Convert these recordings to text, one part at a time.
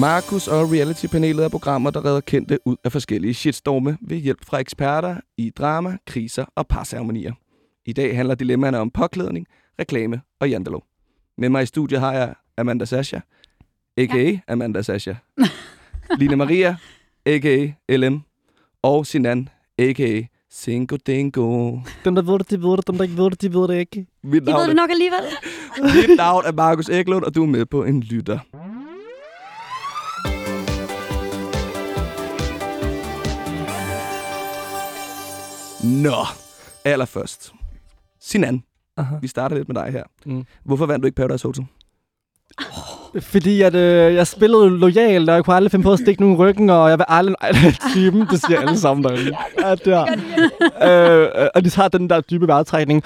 Markus og reality-panelet er programmer, der redder kendte ud af forskellige shitstorme ved hjælp fra eksperter i drama, kriser og parceremonier. I dag handler dilemmaerne om påklædning, reklame og jantelov. Med mig i studiet har jeg Amanda Sasha, a.k.a. Ja. Amanda Sasha. Line Maria, a.k.a. LM. Og Sinan, a.k.a. Cinco Dingo. Dem, der ved det, de ved det. Dem, der ikke ved det, de ved det ikke. Mit I ved det nok alligevel. mit navn er Markus Eklund, og du er med på en lytter. Nå, allerførst. Sinan, Aha. vi starter lidt med dig her. Mm. Hvorfor vandt du ikke Paradise Hotel? Fordi at, øh, jeg spillede lojal, og jeg kunne aldrig finde på at stikke nogen ryggen, og jeg vil aldrig er typen, det siger alle sammen derinde. Ja, der. øh, øh, og de tager den der dybe vejrtrækning.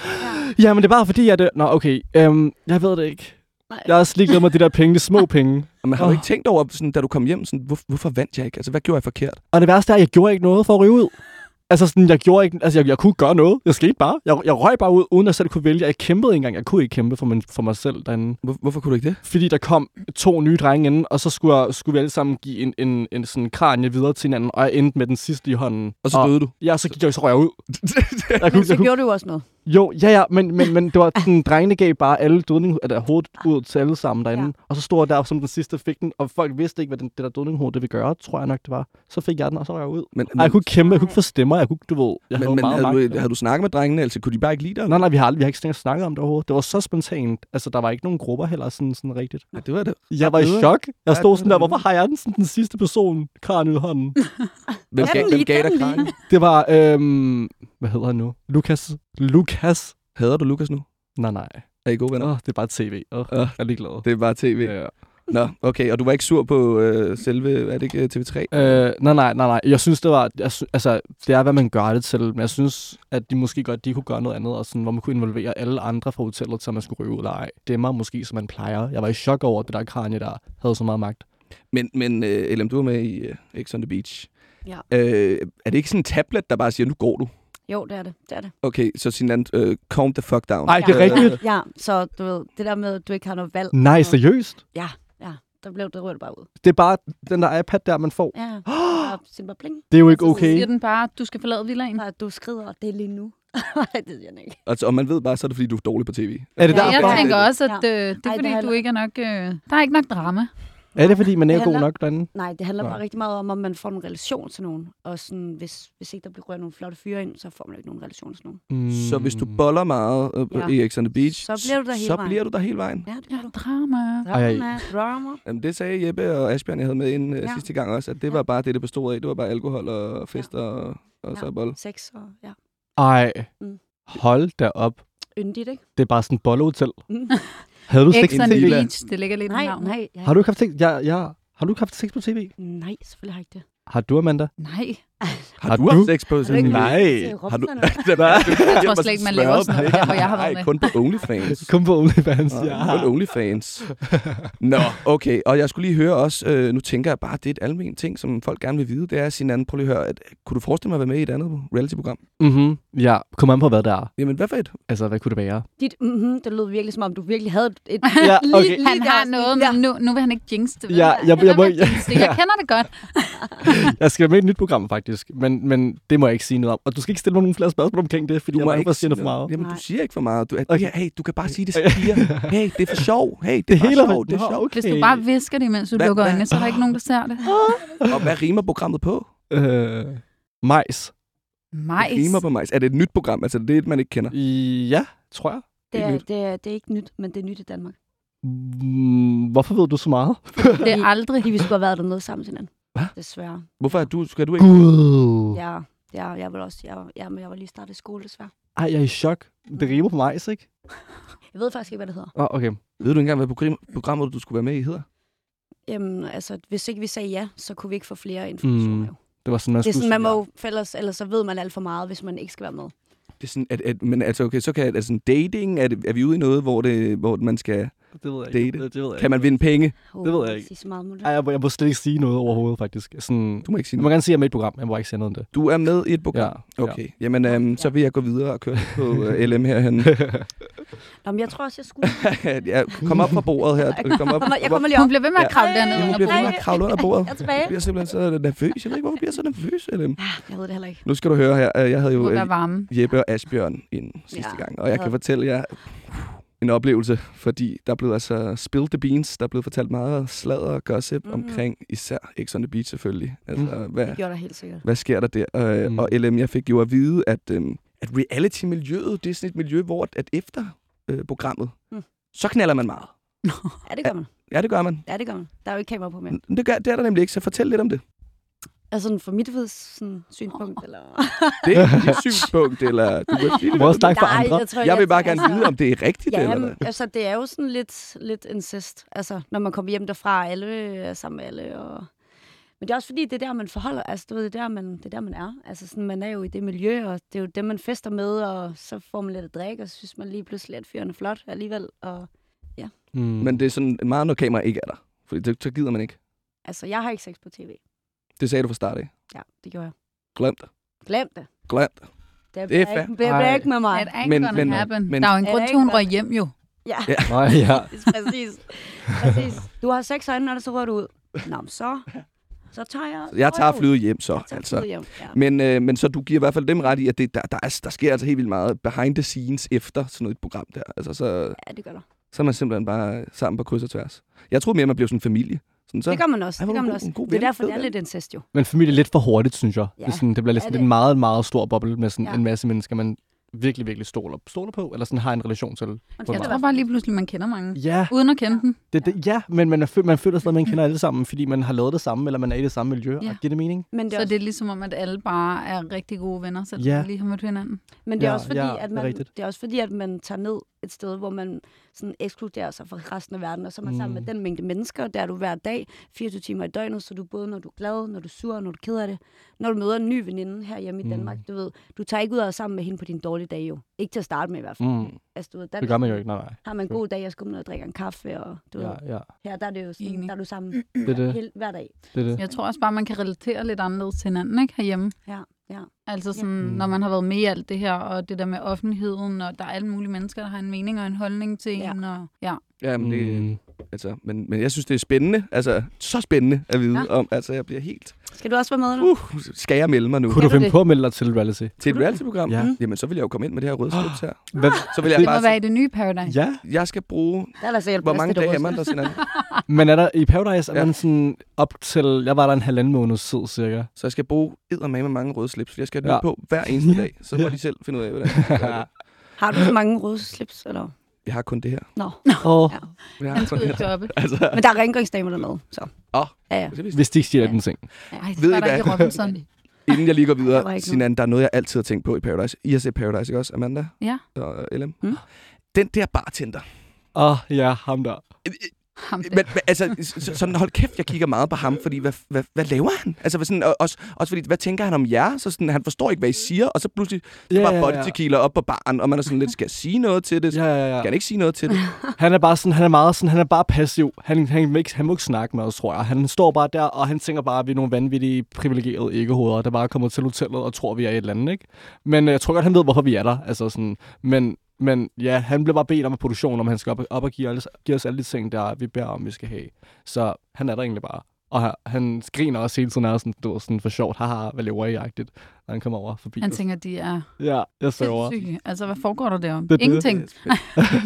Ja. men det er bare fordi, at... Øh, nå, okay, øhm, jeg ved det ikke. Nej. Jeg har også ligeglad med de der penge, de små penge. Men har du Åh. ikke tænkt over, sådan, da du kom hjem, sådan, hvor, hvorfor vandt jeg ikke? Altså, hvad gjorde jeg forkert? Og det værste er, at jeg gjorde ikke noget for at ryge ud. Altså sådan, jeg gjorde ikke, altså jeg, jeg kunne gøre noget. Jeg skete bare. Jeg, jeg røg bare ud, uden at selv kunne vælge. Jeg kæmpede ikke engang. Jeg kunne ikke kæmpe for, min, for mig selv derinde. Hvor, hvorfor kunne du ikke det? fordi der kom to nye drenge inden, og så skulle, jeg, skulle vi alle sammen give en, en, en sådan kranje videre til hinanden, og jeg endte med den sidste i hånden. Og så døde du. Ja, så gik jeg, så røg jeg ud. Jeg Men kunne, så jeg kunne, gjorde du også noget. Jo, ja, ja, men, men, men det var sådan, drengene gav bare alle dødning, eller hovedet ud til alle sammen derinde. Ja. Og så stod jeg der som den sidste fik den, og folk vidste ikke, hvad den, det der dødninghoved det ville gøre, tror jeg nok det var. Så fik jeg den, og så røg jeg ud. Men, Ej, jeg kunne ikke kæmpe, jeg kunne ikke få stemmer, jeg kunne, du ved, jeg men, havde men meget havde, magt. du, havde du snakket med drengene, altså kunne de bare ikke lide dig? Nej, nej, vi har, aldrig, vi har ikke snakket om det overhovedet. Det var så spontant. Altså, der var ikke nogen grupper heller sådan, sådan rigtigt. Ja, det var det. Jeg var i chok. Jeg stod sådan var der, hvorfor har jeg den, sådan, den sidste person kraniet i hånden? Hvem, gav, den hvem gav dig den kragen? Det var, øhm, hvad hedder han nu? Lukas. Lukas? Hader du Lukas nu? Nej, nej. Er I gode venner? Åh, det er bare tv. Åh, Åh. jeg er ligeglad. Det er bare tv. Ja. Nå, okay. Og du var ikke sur på øh, selve, er det ikke øh, TV3? Øh, nej, nej, nej, nej. Jeg synes, det var... Jeg sy- altså, det er, hvad man gør det til. Men jeg synes, at de måske godt de kunne gøre noget andet, og sådan, hvor man kunne involvere alle andre fra hotellet, så man skulle ryge ud eller ej. Det er mig måske, som man plejer. Jeg var i chok over, at det der kranje der havde så meget magt. Men, men øh, LM, du var med i øh, X on the Beach. Ja. Øh, er det ikke sådan en tablet, der bare siger, nu går du? Jo, det er det. Det er det. Okay, så Sinan, øh, calm the fuck down. Nej, det er Ja. rigtigt. Ja, så du ved, det der med, at du ikke har noget valg. Nej, seriøst? Ja, ja. Der blev det rødt bare ud. Det er bare den der iPad der, man får. Ja, bare simpelthen bling. Det er jo ikke Så okay. siger den bare, du skal forlade villaen. Nej, du skrider, og det er lige nu. Nej, det siger jeg ikke. Altså, og man ved bare, så er det fordi, du er dårlig på tv. Er det Ja, der? Jeg derfor- tænker også, at Ja. øh, det er Ej, det fordi, handler- du ikke er nok... Øh, der er ikke nok drama. Er det, fordi man Det ikke er god handler- nok derinde? Nej, det handler Nå. bare rigtig meget om, om man får en relation til nogen. Og sådan, hvis, hvis ikke der bliver rørt nogle flotte fyre ind, så får man ikke nogen relation til nogen. Mm. Så hvis du boller meget øh, Ja. i X on the Beach, Så bliver du der hele så vejen. bliver du der hele vejen. Ja, det Ja, du. drama. Ej. Drama, drama. Jamen, det sagde Jeppe og Asbjørn, jeg havde med ind øh, Ja. sidste gang også, at det Ja. var bare det, det bestod af. Det var bare alkohol og fester og, og Ja. så bold. Sex og ja. Ej, Mm. hold da op. Yndigt, ikke? Det er bare sådan en bollehotel. Mm. Havde du sex på tv? Beach, det ligger lidt i Nej, navnet. nej. Ja. Har du ikke haft sex? Ja, ja. Har du ikke haft sex på tv? Nej, selvfølgelig har jeg ikke det. Har du, Amanda? Nej, Har, Har du du? haft sex på sådan ikke Nej. Har du... Jeg tror slet ikke, man laver sådan noget, der, hvor jeg har været med. kun på OnlyFans. Kun på OnlyFans, Ja. Kun OnlyFans. Nå, okay. Og jeg skulle lige høre også, øh, nu tænker jeg bare, det er et almindeligt ting, som folk gerne vil vide. Det er sin anden, prøv lige at høre, at, kunne du forestille mig at være med i et andet reality-program? Mhm. Ja, kom an på, hvad det er. Jamen, hvad for et? Altså, hvad kunne det være? Dit, mm-hmm, det lød virkelig som om, du virkelig havde et... Ja, lige- okay. lige Han har der- noget, Ja. men nu, nu vil han ikke jinx det. vel? Ja, jeg- jeg må- ved at jinxe det. Jeg kender det godt. Jeg skal være med i et nyt program, faktisk. Men, men det må jeg ikke sige noget om. Og du skal ikke stille mig nogen flere spørgsmål omkring det, fordi Du jeg må ikke for sige noget for meget. Jamen, du siger ikke for meget. Du, at, Okay. okay. hey, du kan bare sige det til piger. Hey, det er for sjov. Hey, det er Det bare hele er sjovt. Det er Nå, sjovt. okay. Hvis du bare visker det, mens du Hvad- lukker øjnene, så er der ikke nogen, der ser det. Og hvad rimer programmet på? Øh, majs. Majs. Det rimer på mig. Er det et nyt program? Altså, det er et, man ikke kender? Ja, tror jeg. Det er, nyt. det, er, det er ikke nyt, men det er nyt i Danmark. Mm, hvorfor ved du så meget? Det er aldrig. Fordi vi skulle have været dernede sammen til hinanden. Desværre. Hvorfor er du, skal du ikke? Gud. Ja, ja, jeg vil også, jeg, ja, men jeg var lige startet i skole, desværre. Ej, jeg er i chok. Det rimer på majs, ikke? Jeg ved faktisk ikke, hvad det hedder. Åh, oh, okay. Ved du ikke engang, hvad program, programmet, du skulle være med i, hedder? Jamen, altså, hvis ikke vi sagde ja, så kunne vi ikke få flere informationer. Mm, Mm. Det var sådan, man Det er sådan, man må, for ellers, ellers så ved man alt for meget, hvis man ikke skal være med. Det er sådan, at, at, men altså, okay, så kan sådan dating, er, det, er vi ude i noget, hvor, det, hvor man skal, ja. Det ved jeg ikke. Date. Det, det ved jeg kan man ikke. vinde penge? Oh, Det ved jeg ikke. Så meget om det. Ej, jeg, må- jeg må slet ikke sige noget overhovedet, faktisk. Sådan, Du må ikke sige jeg må noget. gerne sige, at jeg er med i et program. Jeg må ikke sige noget om det. Du er med i et program? Ja. Okay, jamen øhm, så vil jeg gå videre og køre på uh, LM herhen. Nå, men jeg tror også, jeg skulle... ja, kom op fra bordet her. Kom op, Kommer- Jeg kommer lige Hun op. bliver ved med at kravle Ja, dernede hun under bliver ved med at kravle under bordet. Jeg er tilbage. Jeg bliver simpelthen så nervøs. Jeg ved ikke, hvorfor bliver jeg så nervøs af dem. Jeg ved det heller ikke. Nu skal du høre her. øh, Jeg havde Hun jo øh. Jeppe og Asbjørn ind sidste Ja. gang, og jeg kan Ja. fortælle jer en oplevelse, fordi der blev altså spilled the beans, der blev fortalt meget sladder og gossip mm. omkring især X on the Beach selvfølgelig. Altså, hvad, Det gjorde der helt sikkert. hvad sker der der? Øh, Mm. mm. Og LM, jeg fik jo at vide, at, øhm, at reality-miljøet, det er sådan et miljø, hvor at- at efter øh, programmet, Mm. mm. så knaller man meget. Ja, det gør man. Ja, det gør man. Ja, det gør man. Der er jo ikke kamera på mere. Det, gør, det er der nemlig ikke, så fortæl lidt om det. Altså sådan fra mit ved, sådan, synspunkt, eller... Det er dit synspunkt, eller du vil sige det. Må også snakke for Nej, andre. jeg, tror, Jeg vil bare gerne vide, om det er rigtigt, Ja, eller hvad? altså det er jo sådan lidt, lidt incest, altså når man kommer hjem derfra, alle er sammen med alle, og... Men det er også fordi, det er der, man forholder, altså du ved, det er der, man, det er der, man er. Altså sådan, man er jo i det miljø, og det er jo dem, man fester med, og så får man lidt at drikke, og så synes man lige pludselig, at fyren er flot alligevel, og Mm. Men det er sådan meget, når kamera ikke er der. Fordi det, så gider man ikke. altså, jeg har ikke sex på tv. Det sagde du fra start af. Ja, det gjorde jeg. Glem det. Glem det. Glem det. Det, Det er er fair. ikke, det bliver Ej. ikke med mig. It ain't Men- men- happen. men- Der er jo en Er grund til, hun røg hjem jo. Ja, Ja. Nej, ja. præcis. præcis. Du har seks øjne, og så rører du ud. Nå, så, så tager jeg... Jeg tager flyet hjem så. Jeg tager Altså. hjem, ja. Men, øh, men så du giver i hvert fald dem ret i, at det, der, der, er, der sker altså helt vildt meget behind the scenes efter sådan noget program der. Altså, så, Ja, det gør der. så er man simpelthen bare sammen på kryds og tværs. Jeg troede mere, man blev sådan en familie. Sådan, så, Det gør man også. Ej, det gør er man god- også. en god Det er derfor, det er lidt incest jo. Men familie er lidt for hurtigt, synes jeg. Ja. Det, sådan, det bliver lidt det- en meget, meget stor boble med sådan Ja. en masse mennesker, man virkelig, virkelig stoler, stoler på, eller sådan har en relation til. Man Jeg tror bare lige pludselig, man kender mange. Ja, Uden at kende dem. det, det, ja men man, er, man føler stadig, at man kender alle sammen, fordi man har lavet det samme, eller man er i det samme miljø. Ja. Og giver det mening? Men det er, Så også, det er ligesom om, at alle bare er rigtig gode venner, selvom Ja. de lige har mødt hinanden. men det er Ja, også fordi, ja, at det er man, det er også fordi, at man tager ned et sted, hvor man sådan ekskluderer sig fra resten af verden, og så er man mm. sammen med Mm. den mængde mennesker, der er du hver dag, 24 timer i døgnet, så du både, når du er glad, når du er sur, når du er ked af det. Når du møder en ny veninde her hjemme i Mm. Danmark, du ved, du tager ikke ud og er sammen med hende på din dårlige dag jo. Ikke til at starte med i hvert fald. Mm. Altså, du ved, der Det gør man jo ikke, nej, nej. Har man en god dag, jeg skal ud og drikke en kaffe, og du ved, Ja, ja. her der er det jo sådan, Enig. der er du sammen Det er det. hele, hver dag. det, er det. Jeg tror også bare, man kan relatere lidt anderledes til hinanden, ikke? Herhjemme. Ja, ja. Altså sådan, Mm. når man har været med i alt det her, og det der med offentligheden, og der er alle mulige mennesker, der har en mening og en holdning til Ja. en, og ja. Ja, men, det, Mm. altså, men, men jeg synes, det er spændende. Altså, så spændende at vide Ja. ja. om. Altså, jeg bliver helt... Skal du også være med nu? Uh, skal jeg melde mig nu Kunne du finde det? på at melde dig til reality? til et reality-program? Ja. Jamen, så vil jeg jo komme ind med det her røde slips her. Hvad? Så vil jeg Det må bare være sige, i det nye Paradise. Ja, jeg skal bruge... Der er der Hvor mange dage er man der, Sinan? men er der i Paradise, er Ja. man sådan op til, jeg var der en halvanden måned tid cirka. Så jeg skal bruge eddermame med mange røde slips, for jeg skal have Ja. på hver eneste dag. Så må Ja. de selv finde ud af, hvordan. Har du så mange røde slips, eller? Jeg har kun det her. Nå. Jeg har Han her. jobbe. Altså, Men der er rengøringsdamer dernede, så. Åh. Ja, ja. vidste hvis de ikke siger Ja. den ting. Ej, så Ved var I der ikke hvad? Robinson. Inden jeg lige går Der videre, ikke Sinan, der er noget, jeg altid har tænkt på i Paradise. I har set Paradise, ikke også, Amanda? Ja. Og LM? Mm. Den der bartender. Åh, oh, ja, ham der. Ham. Men, men, altså, så- sådan, hold kæft, jeg kigger meget på ham, fordi hvad, hvad, hvad laver han? Altså, hvad sådan, og også, også fordi, hvad tænker han om jer? Så sådan, han forstår ikke, hvad I siger, og så pludselig Ja, bare ja, body ja. tequila op på baren, og man er sådan lidt, skal jeg sige noget til det? Ja, ja, ja. Skal han ikke sige noget til det? Han er bare sådan, han er meget sådan, han er bare passiv. Han, han, vil ikke, han må ikke snakke med os, tror jeg. Han står bare der, og han tænker bare, at vi er nogle vanvittige, privilegerede ikke-hoveder, der bare kommer til hotellet og tror, vi er i et eller andet, ikke? Men øh, jeg tror godt, han ved, hvorfor vi er der. Altså sådan, men, men ja, han blev bare bedt om at produktionen, om han skal op, op og give, alle, give os alle de ting, der vi beder om, vi skal have. Så han er der egentlig bare. Og han, han griner også hele tiden, og sådan, du sådan for sjovt, haha, hvad lever I-agtigt, når han kommer over forbi Han tænker, de er Ja, jeg sørger. sindssyge. Altså, hvad foregår der derom? Det er det. Ingenting.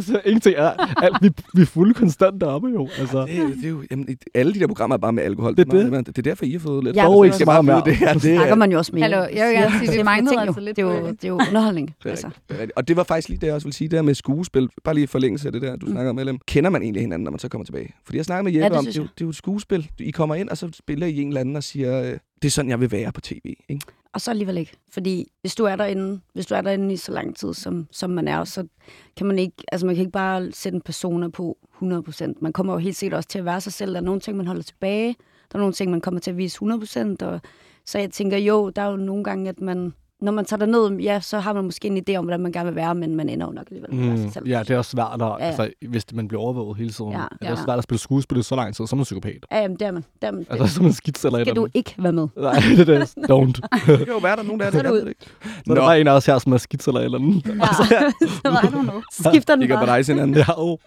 så ingenting er, alt, vi, vi er fulde konstant deroppe jo. Altså. Det, er jo- det er jo, jamen, alle de der programmer er bare med alkohol. Det er det. man- det er derfor, I har fået lidt. Ja, Dog det ikke er så bare meget mere. det her. Det snakker er, man jo også med. Hallo, jeg vil gerne sige, det siger manglede ting altså jo. Det er jo, det er jo underholdning. det er altså. det er. Og det var faktisk lige det, jeg også vil sige, det her med skuespil. Bare lige forlængelse af det der, du Mm. snakker om, LM. Kender man egentlig hinanden, når man så kommer tilbage? Fordi jeg snakker med Ja, Jeppe det om, det, er det er jo et skuespil. I kommer ind, og så spiller I en eller anden og siger, øh, det er sådan, jeg vil være på tv. Ikke? Og så alligevel ikke. Fordi hvis du er derinde, hvis du er derinde i så lang tid, som, som man er, så kan man ikke, altså man kan ikke bare sætte en persona på 100%. Man kommer jo helt sikkert også til at være sig selv. Der er nogle ting, man holder tilbage. Der er nogle ting, man kommer til at vise 100%. Og, så jeg tænker, jo, der er jo nogle gange, at man når man tager derned, ja, så har man måske en idé om, hvordan man gerne vil være, men man ender jo nok alligevel med Mm, sig selv. ja, det er også svært, at, Ja. ja. altså, hvis man bliver overvåget hele tiden. Ja. Ja. Er det også Ja. svært at spille skuespil så lang tid, så er man psykopat. Ja, jamen, det er man. Det er man. Altså, så er man skidt eller skal du ikke være med. Nej, det er det. Don't. Det kan jo være, der er nogen, der er det. Så er ud. det ikke. Så er der bare en af os her, som er skidt eller eller andet. Ja. I don't know. Skifter den Kigger på bare. dig, Sinan. Ja, oh.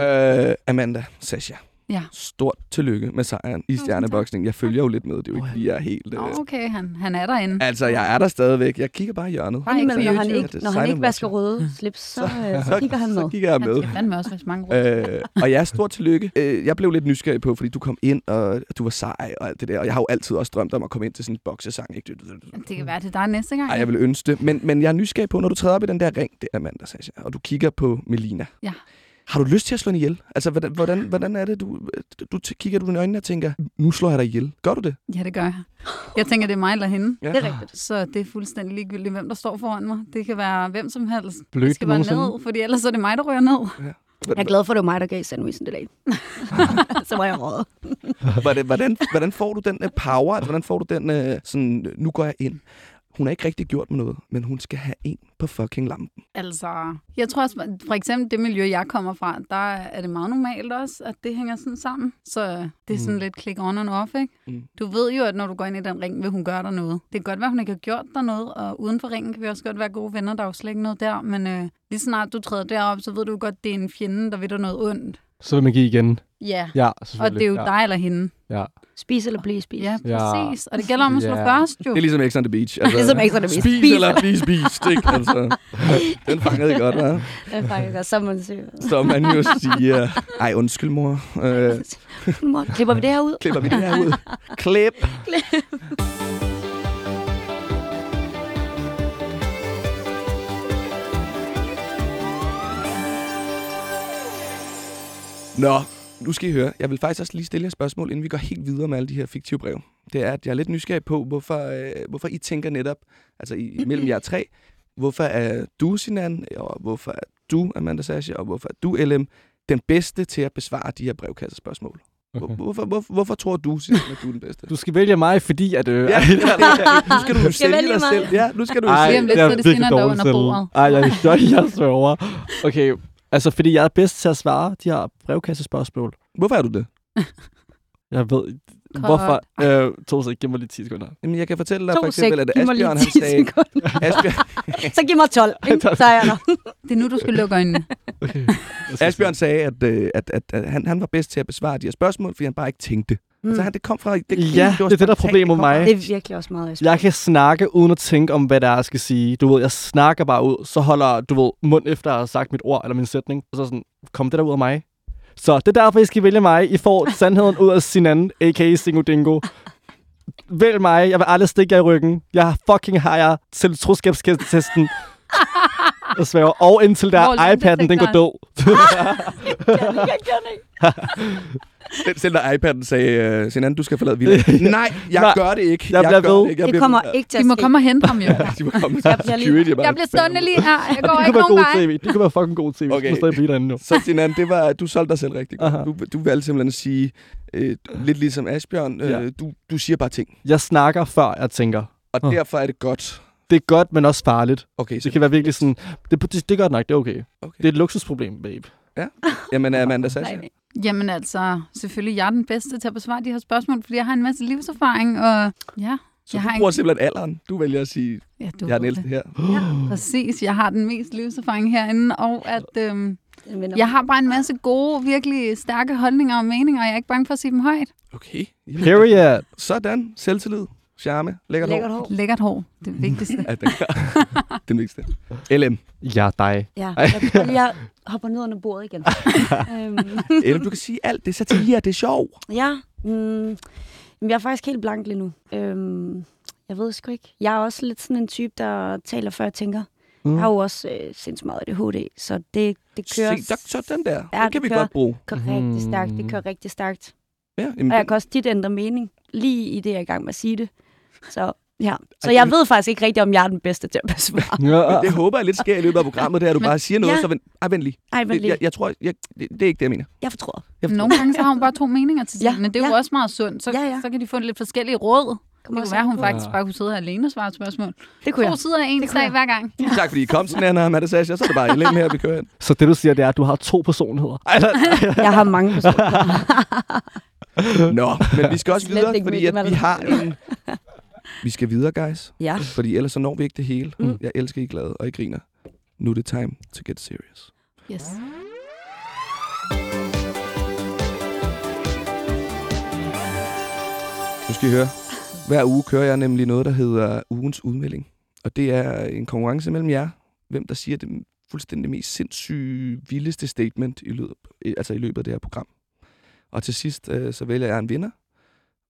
Øh, Amanda, Sasha. Ja. Stort tillykke med sejren i stjerneboksning. Jeg følger jo lidt med. Det er jo ikke, jeg er helt... Øh... Okay, han, han er derinde. Altså, jeg er der stadigvæk. Jeg kigger bare i hjørnet. Bare ikke Indimellem, når han ikke, når han ikke vasker røde slips, så, øh, så kigger han med. Så kigger jeg Han med. skal fandme også vaske mange råd. Øh, og ja, stort tillykke. Øh, jeg blev lidt nysgerrig på, fordi du kom ind, og du var sej og alt det der. Og jeg har jo altid også drømt om at komme ind til sådan en boksesang. Ikke? Det kan være til dig næste gang. Ej, jeg vil ønske det. Men, men jeg er nysgerrig på, når du træder op i den der ring, det er Amanda, Sasha, og du kigger på Melina. Ja. Har du lyst til at slå hende ihjel? Altså, hvordan, hvordan, hvordan er det, du, du kigger du i øjnene og tænker, nu slår jeg dig ihjel? Gør du det? Ja, det gør jeg. Jeg tænker, det er mig eller hende. Ja. Det er rigtigt. Så det er fuldstændig ligegyldigt, hvem der står foran mig. Det kan være hvem som helst. Blødt det skal være ned, fordi ellers er det mig, der ryger ned. Jeg er glad for, at det var mig, der gav sandwichen det dag. så var jeg råd. Hvordan, hvordan, hvordan får du den uh, power? Hvordan får du den, uh, sådan, nu går jeg ind. Hun har ikke rigtig gjort med noget, men hun skal have en på fucking lampen. Altså, jeg tror også, for eksempel det miljø, jeg kommer fra, der er det meget normalt også, at det hænger sådan sammen. Så det er sådan Mm. lidt click on and off, ikke? Mm. Du ved jo, at når du går ind i den ring, vil hun gøre dig noget. Det kan godt være, hun ikke har gjort dig noget, og uden for ringen kan vi også godt være gode venner. Der er jo slet ikke noget der, men øh, lige snart du træder derop, så ved du godt, det er en fjende, der vil dig noget ondt. Så vil man give igen. Ja, Ja, og det er jo ja. dig eller hende. Ja. Spis eller blive spist. Ja, Ja. præcis. Og det gælder om at slå Ja. først, jo. Det er ligesom X on the Beach. Altså, Ligesom X on the Beach. Spis, Spis eller blive spist, ikke? Altså, den fangede I godt, hva'? Det er faktisk godt, så man siger. Som man jo siger. Ej, undskyld, mor. Øh, Mor, klipper vi det her ud? klipper vi det her ud? Klip. Nå, nu skal I høre. Jeg vil faktisk også lige stille jer et spørgsmål, inden vi går helt videre med alle de her fiktive brev. Det er, at jeg er lidt nysgerrig på, hvorfor, øh, hvorfor I tænker netop, altså i, mellem jer tre, hvorfor er du, Sinan, og hvorfor er du, Amanda Sasha, og hvorfor er du, LM, den bedste til at besvare de her brevkassespørgsmål? Hvor, Okay. hvorfor, hvorfor, hvorfor tror du, Sinan, at du er den bedste? Du skal vælge mig, fordi at... Øh, Ja, det er det. nu skal du jo sælge dig mig. selv. Ja, nu skal du jo Ej, sælge. lidt, så er det virkelig er dårlig under selv. Ej, jeg, jeg, jeg sværger. Okay, altså fordi jeg er bedst til at svare de her brevkassespørgsmål. Hvorfor er du det? Jeg ved... Cut. Hvorfor? Øh, to sekunder, giv mig lige 10 sekunder. Jamen, jeg kan fortælle dig To for eksempel, at Asbjørn, han 10 sagde... Asbjørn, Så giv mig 12, ikke? så er jeg der. Det er nu, du skal lukke øjnene. Okay. Asbjørn sagde, at, øh, at, at, at han, han var bedst til at besvare de her spørgsmål, fordi han bare ikke tænkte. Mm. Altså, han, det kom fra... Det, Ja, var det er det, der er problemet med mig. Det er virkelig også meget Jeg kan snakke uden at tænke om, hvad der er, jeg skal sige. Du ved, jeg snakker bare ud, så holder, du ved, mund efter at have sagt mit ord eller min sætning. Og så sådan, kom det der ud af mig. Så det er derfor, I skal vælge mig. I får sandheden ud af sin anden, a.k.a. Singo Dingo. Vælg mig. Jeg vil aldrig stikke jer i ryggen. Jeg fucking har jeg til troskabstesten. Jeg sværger. Og indtil der Hvor er iPad'en, den går død. Selv, selv da iPad'en sagde, uh, Sinan, du skal forlade vildt. Nej, jeg Nej, gør det ikke. jeg bliver gør ved. Det, ikke. Jeg Det bliver kommer ikke til De at må ske. komme og hente ham jo. De må komme Jeg bliver lige- security. Jeg bliver stående lige her. Jeg Og går det ikke nogen god vej. tv. Det kunne være fucking god tv. Okay. Okay. Du må stadig blive derinde nu. Så Sinan, det var, du solgte dig selv rigtig godt. Aha. Du, du valgte simpelthen at sige, øh, lidt ligesom Asbjørn, øh, Ja. du, du siger bare ting. Jeg snakker, før jeg tænker. Og derfor er det godt. Det er godt, men også farligt. Okay, så Det kan være virkelig sådan... Det, det, det er godt nok, det er okay. Okay. Det er et luksusproblem, babe. Jamen, Amanda Sasha. Jamen altså, selvfølgelig jeg er den bedste til at besvare de her spørgsmål, fordi jeg har en masse livserfaring, og ja, Så jeg du har bruger simpelthen alderen. Du vælger at sige, ja, du jeg er den ældste her. Ja, præcis. Jeg har den mest livserfaring herinde, og at øhm, jeg har bare en masse gode, virkelig stærke holdninger og meninger, og jeg er ikke bange for at sige dem højt. Okay. Period. Sådan. Selvtillid. Charme. Lækkert, Lækkert hår. hår. Lækkert hår, det er det vigtigste. Ja, den, den vigtigste. LM. Ja, dig. Ja, jeg, jeg hopper ned under bordet igen. LM, du kan sige alt. Det er satire. Det er sjov. ja, mm, jeg er faktisk helt blank lige nu. Øhm, jeg ved sgu ikke. Jeg er også lidt sådan en type, der taler før jeg tænker. Mm. Jeg har jo også øh, sindssygt meget ADHD, så det, det kører, Se, der, så den der. Ja, den det kan vi kører. godt bruge. kører rigtig Mm. stærkt. Det kører rigtig stærkt. Ja, jamen, Og jeg den, kan også tit ændre mening, lige i det, jeg er i gang med at sige det. Så ja, så jeg ved faktisk ikke rigtigt, om jeg er den bedste til at besvare. Ja. det håber jeg lidt sker i løbet af programmet, det er, at du Men- bare siger noget, Ja. så vent, ej, vent lige. Ej, vent Det, lige. jeg, jeg tror, jeg, det, det er ikke det, jeg mener. Jeg fortryder. Jeg, Nogle gange så har hun bare to meninger til Ja, tingene. Det er jo ja. også meget sundt. Så, Ja, ja. så kan de få lidt forskellige råd. Det kunne være, hun faktisk bare kunne sidde her alene og svare spørgsmål. Det kunne jeg. To sider af en sag hver gang. Tak fordi I kom, Sanana og Matte Sasha. Så er det bare Ellen her, vi kører ind. Så det, du siger, det er, at du har to personligheder. Jeg har mange personer. Nå, men vi skal også videre, fordi at vi har en... Vi skal videre, guys. ja. Fordi ellers så når vi ikke det hele. Mm. Jeg elsker, I glade, og I griner. Nu er det time to get serious. Yes. Nu skal I høre. Hver uge kører jeg nemlig noget, der hedder ugens udmelding. Og det er en konkurrence mellem jer. Hvem der siger det fuldstændig mest sindssyge, vildeste statement i løbet, altså i løbet af det her program. Og til sidst, øh, så vælger jeg en vinder.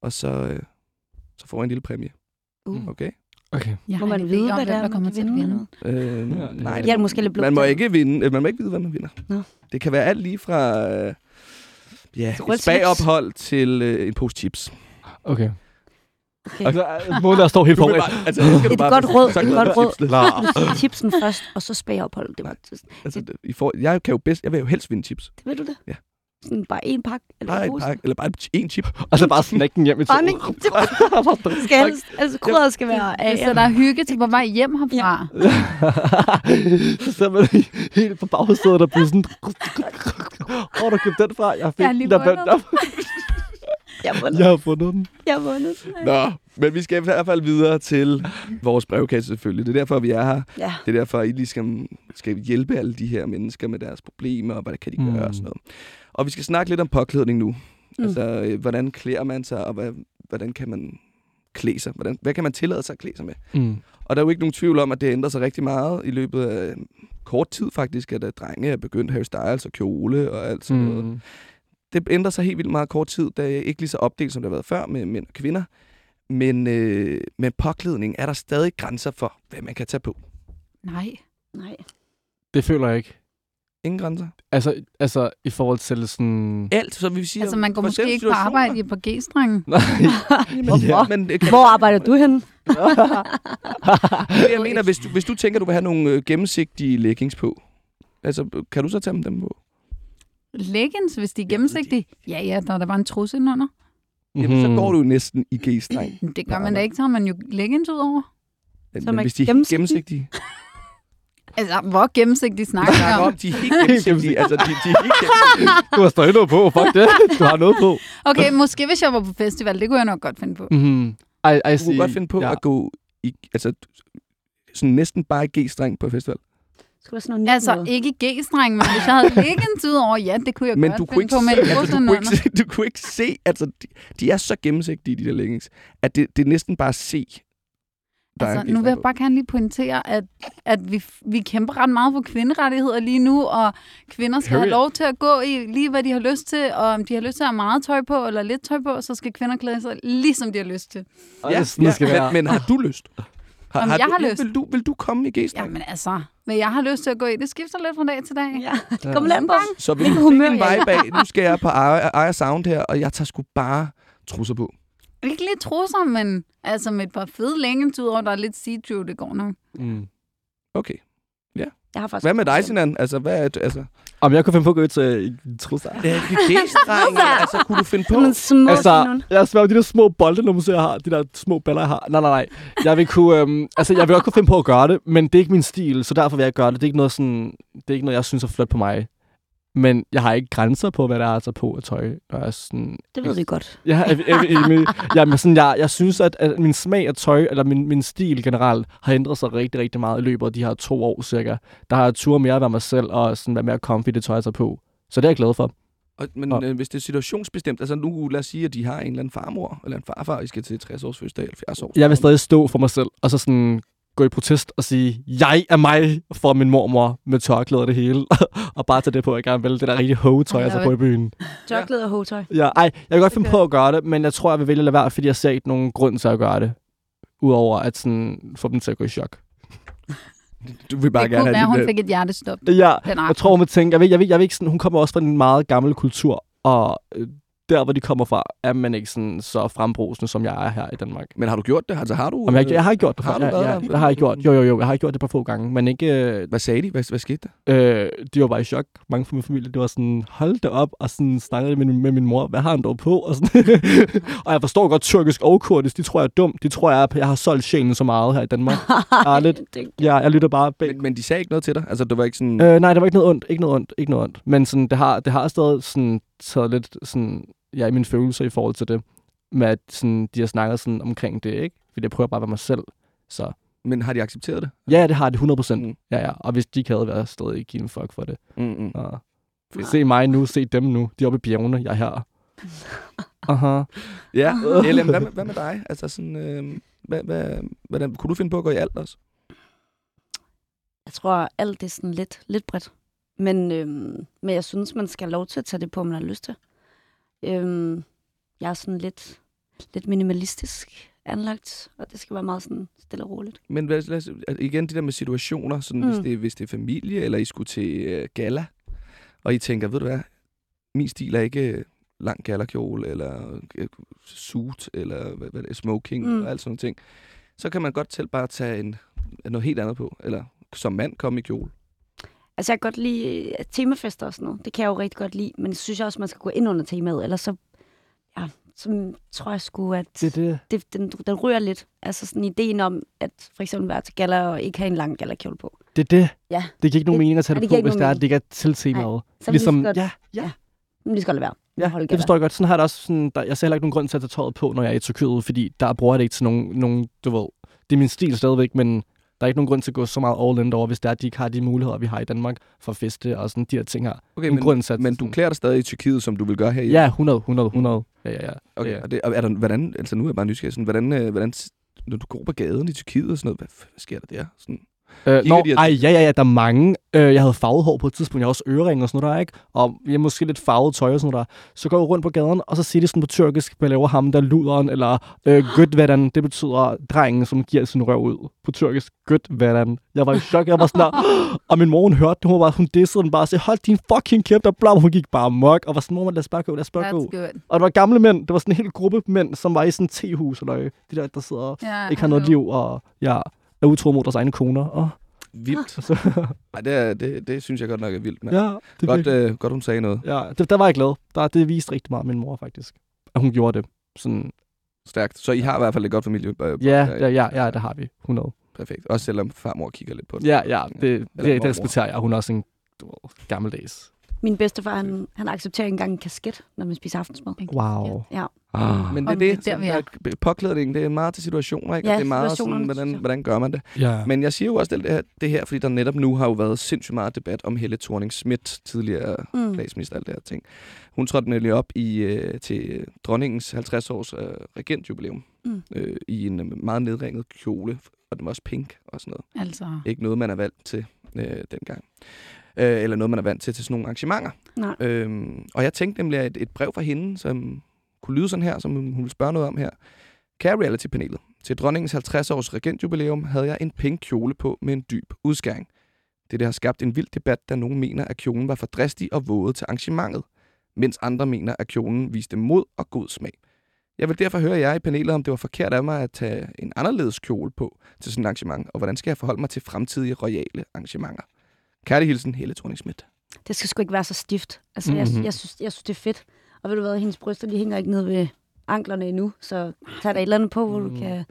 Og så, øh, så får jeg en lille præmie. Uh. Okay? okay. Jeg Må man vide, om, hvad det hvem er, der kommer til at vinde? Øh, Ja, nej, Ja, det er måske lidt man må ikke vinde. øh, Man må ikke vide, hvad man vinder. Nå. Det kan være alt lige fra øh, ja, et spagophold til øh, en pose chips. Okay. Okay. Altså, måden der står helt vil foran. altså, Et bare godt råd, et godt råd. tipsen først, og så spagophold. Det, var, det, Altså, det- I får, jeg kan jo bedst, jeg vil jo helst vinde chips. det ved du det? Ja. Sådan bare en pakke? Eller Bare en en pakke, eller bare en chip. Og så bare snacken hjem i to. Bare. Skal altså krydderet skal være af. Så der er hygge til på vej hjem herfra. så ser man helt på bagsædet, der bliver sådan... Hvor har du købt den fra? Jeg fik Jeg har lige den der. Jeg har vundet. Jeg har fundet den. Jeg har vundet. Nå, men vi skal i hvert fald videre til vores brevkasse selvfølgelig. Det er derfor, vi er her. Ja. Det er derfor, I lige skal, skal hjælpe alle de her mennesker med deres problemer, og hvad kan de gøre Mm. og sådan noget. Og vi skal snakke lidt om påklædning nu. Mm. Altså, øh, hvordan klæder man sig, og hvad, hvordan kan man klæde sig? Hvordan, hvad kan man tillade sig at klæde sig med? Mm. Og der er jo ikke nogen tvivl om, at det ændrer sig rigtig meget i løbet af øh, kort tid faktisk, at øh, drenge er begyndt Harry Styles og kjole og alt sådan noget. Mm. Det ændrer sig helt vildt meget kort tid. Det er ikke lige så opdelt, som det har været før med mænd og kvinder. Men øh, med påklædning er der stadig grænser for, hvad man kan tage på. Nej. Nej. Det føler jeg ikke. Ingen grænser. Altså, altså i forhold til sådan... Alt, som vi siger. Altså, man går måske ikke på arbejde i på G-strengen. Nej. Hvorfor? Men, øh, kan, Hvor arbejder du det, jeg mener, hvis du, hvis du tænker, du vil have nogle øh, gennemsigtige leggings på, altså, kan du så tage dem på? Leggings, hvis de er gennemsigtige. Ja, ja, der er der bare en trus indenunder. Jamen, så Mhm. går du jo næsten i G-streng. Men Det gør man da ikke, så har man jo leggings ud over. Men, Så men hvis de er gennemsigtige? gennemsigtige. Altså, hvor gennemsigtige snakker snakker om? de er helt gennemsigtige. altså, de, de er helt gennemsigtige. Du har stadig noget på. Fuck det. Du har noget på. Okay, måske hvis jeg var på festival, det kunne jeg nok godt finde på. Mm-hmm. I, I Du see. kunne godt finde på ja. at gå i, altså, sådan næsten bare i G-streng på festival. Skal være sådan noget Altså, noget. ikke G-streng, men hvis jeg havde leggings ud over, ja, det kunne jeg Men godt du kunne, finde ikke på. se, Men altså, du, kunne ikke se, du kunne ikke se, altså, de, de er så gennemsigtige, de der leggings, at det, det er næsten bare at se. Der er Altså, nu vil jeg bare gerne lige pointere, at, at vi, vi kæmper ret meget for kvinderettigheder lige nu, og kvinder skal have Period. lov til at gå i lige, hvad de har lyst til, og om de har lyst til at have meget tøj på, eller lidt tøj på, så skal kvinder klæde sig lige, som de har lyst til. Sådan, det skal være. men, men har du lyst? Har, Jamen, jeg du, har lyst. Vil du, vil du komme i G-streng? Jamen altså, hvad jeg har lyst til at gå i, det skifter lidt fra dag til dag. Ja, kommer lidt på. Så du fik humør en er vej bag, nu skal jeg på Aya Sound her, og jeg tager sgu bare trusser på. Ikke lige trusser, men altså med et par fede over, der er lidt see-through, det går nok. Mm. Okay. Jeg har faktisk Hvad med dig, Sinan? Altså, hvad er det? Altså, Om jeg kunne finde på at gå ud til en trusser? det er G-streng, altså, kunne du finde på? Nogle små Altså, jeg svær de der små bolde, når jeg har, de der små baller, jeg har. Nej, nej, nej. Jeg vil kunne, øhm, altså, jeg vil godt kunne finde på at gøre det, men det er ikke min stil, så derfor vil jeg ikke gøre det. Det er ikke noget, sådan, det er ikke noget jeg synes er flot på mig. Men jeg har ikke grænser på, hvad der er at tage på af tøj. Og jeg er sådan, Det ved vi godt. jeg, jeg, jeg, jeg, jeg, jeg, sådan, jeg, jeg synes, at, at min smag af tøj, eller min, min stil generelt, har ændret sig rigtig, rigtig meget i løbet af de her to år cirka. Der har jeg tur mere at være mig selv, og sådan være mere comfy i det tøj, jeg tager på. Så det er jeg glad for. Og, men Og- øh, hvis det er situationsbestemt, altså nu lad os sige, at de har en eller anden farmor, eller en farfar, I skal til 60 års fødselsdag, 70 års. Jeg vil stadig stå for mig selv, og så sådan gå i protest og sige, jeg er mig for min mormor med tørklæde og det hele. og bare tage det på, at jeg gerne vil. Det der rigtig hovetøj, I jeg tager love på i byen. Tørklæde og hovedtøj. Ja, ej, jeg kan godt finde Okay. på at gøre det, men jeg tror, jeg vil vælge at lade være, fordi jeg ser ikke nogen grund til at gøre det. Udover at sådan, få dem til at gå i chok. Du vil bare det gerne kunne være, hun fik et hjertestop. Ja, Den jeg tror, hun vil tænke, jeg ved, jeg ved, jeg ved ikke sådan, hun kommer også fra en meget gammel kultur, og øh, der, hvor de kommer fra, er man ikke sådan så frembrusende, som jeg er her i Danmark. Men har du gjort det? Altså, har du... Om jeg, jeg har ikke gjort det Har du Ja, været ja, der? det har jeg gjort. Jo, jo, jo. Jeg har gjort det på få gange, men ikke... Øh, Hvad sagde de? Hvad, hvad skete der? øh, de var bare i chok. Mange fra min familie, det var sådan, hold det op, og sådan snakkede med, med min mor, hvad har han dog på? Og, sådan. og jeg forstår godt tyrkisk og kurdisk, de tror jeg er dum. De tror jeg, at jeg har solgt sjælen så meget her i Danmark. Ærligt. det, Ja, jeg lytter bare bag. Men, men de sagde ikke noget til dig? Altså, det var ikke sådan... Øh, nej, der var ikke noget ondt. Ikke noget ondt. Ikke noget ondt. Men sådan, det, har, det har stadig sådan, taget lidt sådan, ja, i mine følelser i forhold til det. Med at sådan, de har snakket sådan omkring det, ikke? Fordi jeg prøver bare at være mig selv. Så Men har de accepteret det? ja, det har det 100%. Mm. Ja, ja. Og hvis de ikke havde været stadig ikke give en fuck for det. Mm, mm. Og se mig nu, se dem nu. De er oppe i bjergene, jeg er her. Aha. Ja, LM, hvad med, hvad med dig? Altså sådan, øh, hvad, hvad, hvordan, kunne du finde på at gå i alt også? Jeg tror, alt det er sådan lidt, lidt bredt. Men, øhm, men jeg synes, man skal have lov til at tage det på, om man har lyst til. Øhm, jeg er sådan lidt, lidt minimalistisk anlagt, og det skal være meget sådan stille og roligt. Men lad, os- lad, os- altså, igen, det der med situationer, sådan, mm. hvis, det, hvis det er familie, eller I skulle til øh, gala, og I tænker, ved du hvad, min stil er ikke øh, lang galakjole, eller øh, suit, eller hvad, hvad det er, smoking, mm. Og alt sådan ting, så kan man godt selv bare tage en, noget helt andet på, eller som mand komme i kjole. Altså, jeg kan godt lide øh, temafester og sådan noget. Det kan jeg jo rigtig godt lide, men jeg synes også, man skal gå ind under temaet, ellers så, ja, så tror jeg sgu, at Det det. det, den, den ryger lidt. Altså sådan ideen om, at for eksempel være til gala og ikke have en lang galakjole på. Det er det. Ja. Det giver ikke nogen Det- mening at tage ja, det, det på, hvis det er, det ikke er til temaet. Så Ligesom, godt, ja, ja, men det skal det være. ja, holde det forstår jeg godt. Sådan har jeg det også. Sådan, der, jeg ser heller ikke nogen grund til at tage tøjet på, når jeg er i Tyrkiet, fordi der bruger jeg det ikke til nogen, nogen, du ved, det er min stil stadigvæk, men der er ikke nogen grund til at gå så meget all in over, hvis det er, at de ikke har de muligheder, vi har i Danmark for at feste og sådan de her ting her. Okay, En men, grund til, men du klæder dig stadig i Tyrkiet, som du vil gøre her i Ja, 100, 100, 100. Ja, ja, ja. Okay, Ja. og, det, og er der, hvordan, altså nu er jeg bare nysgerrig, sådan, hvordan, øh, hvordan, når du går på gaden i Tyrkiet og sådan noget, hvad, hvad sker der der? Sådan, Øh, Kigger nå, de at- ej, ja, ja, ja, der er mange. Øh, jeg havde farvet hår på et tidspunkt. Jeg havde også øreringe og sådan noget der, ikke? Og jeg måske lidt farvet tøj og sådan noget der. Så går jeg rundt på gaden, og så siger de sådan på tyrkisk, hvad laver ham der luderen, eller øh, gødvadan. Det betyder drengen, som giver sin røv ud. På tyrkisk, gødvadan. Jeg var i chok. Jeg var sådan der, og min mor, hun hørte det. Hun, var, hun dissede den bare og sagde, hold din fucking kæft, der blom. Hun gik bare mok, og var sådan, mor, lad os bare gå, lad os bare gå. Og det var gamle mænd. Det var sådan en hel gruppe mænd, som var i sådan en tehus, eller de der, der sidder og Ja, ikke har noget liv, og ja, er utro mod deres egne koner. Og, vildt. så, Ej, det, er, det, det synes jeg godt nok er vildt. Men. ja, det Godt, virkelig- øh, godt, hun sagde noget. Ja, det, der var jeg glad. Der, det viste rigtig meget min mor, faktisk. At hun gjorde det. Sådan, Stærkt. Så I har i hvert fald et godt familie. Øh, ja, ja, ja, ja, det har vi. 100. Perfekt. Også selvom farmor kigger lidt på det. Ja, ja, det, det, det respekterer jeg. Hun er også en du gammeldags. Min bedstefar, han, han accepterer ikke engang en kasket, når man spiser aftensmad. Wow. Ja. Ah. Men det er det, det er der, er. der påklædning, det er meget til situationer, ikke? Ja, og det er meget sådan, hvordan, hvordan gør man det? Ja. Men jeg siger jo også det her, det her, fordi der netop nu har jo været sindssygt meget debat om Helle thorning Schmidt, tidligere Mm. statsminister, alt det her ting. Hun trådte nemlig op i, øh, til dronningens 50-års øh, regentjubilæum Mm. øh, i en øh, meget nedringet kjole, og den var også pink og sådan noget. Altså, Ikke noget, man er vant til øh, dengang. Øh, eller noget, man er vant til til sådan nogle arrangementer. Nej. Øhm, og jeg tænkte nemlig, at et, et brev fra hende, som kunne lyde sådan her, som hun hun ville spørge noget om her. Kære reality-panelet. Til dronningens 50-års regentjubilæum havde jeg en pink kjole på med en dyb udskæring. Det har skabt en vild debat, da nogen mener, at kjolen var for dristig og våget til arrangementet, mens andre mener, at kjolen viste mod og god smag. Jeg vil derfor høre jer i panelet, om det var forkert af mig at tage en anderledes kjole på til sådan et arrangement, og hvordan skal jeg forholde mig til fremtidige royale arrangementer? Kærlig hilsen, Helle thorning Schmidt. Det skal sgu ikke være så stift. Altså, mm-hmm. Mhm. jeg, jeg, synes, jeg synes, det er fedt. Og ved du hvad, hendes bryster, de hænger ikke ned ved anklerne endnu. Så tag der et eller andet på, hvor Mm. du kan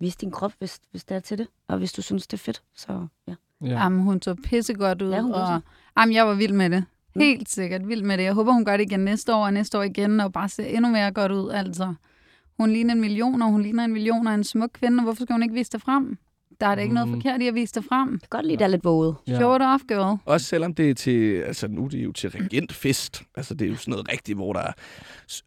vise din krop, hvis, hvis det er til det. Og hvis du synes, det er fedt, så ja. Ja. Jamen, hun så pissegodt ud, Ja, hun og jamen, jeg var vild med det. Mm. Helt sikkert vild med det. Jeg håber, hun gør det igen næste år, og næste år igen, og bare ser endnu mere godt ud. Altså, hun ligner en million, og hun ligner en million og en smuk kvinde, og hvorfor skal hun ikke vise det frem? Der er da ikke noget Mm. forkert i at vise det frem. Jeg kan godt lide, at det er lidt våget. Ja. Show it off, girl. Også selvom det er til, altså nu er det jo til regentfest. Altså det er jo sådan noget rigtigt, hvor der er,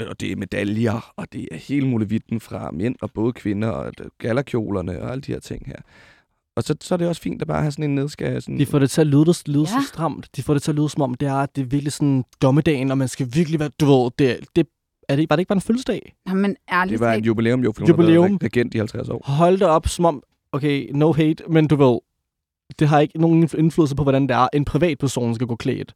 og det er medaljer, og det er hele muligheden fra mænd og både kvinder, og gallerkjolerne og alle de her ting her. Og så, så er det også fint at bare have sådan en nedskær. Sådan, De får det til at lyde, lyde ja. Så stramt. De får det til at lyde som om, det er, det er virkelig sådan dommedagen, og man skal virkelig være, du ved, det, det, er det, var det ikke bare en fødselsdag? Jamen, ærligt det var en talt. jubilæum, jo, for hun Jubilæum. været regent i 50 år. Hold det op, som om, okay, no hate, men du ved, det har ikke nogen indflydelse på, hvordan det er, en privatperson skal gå klædt,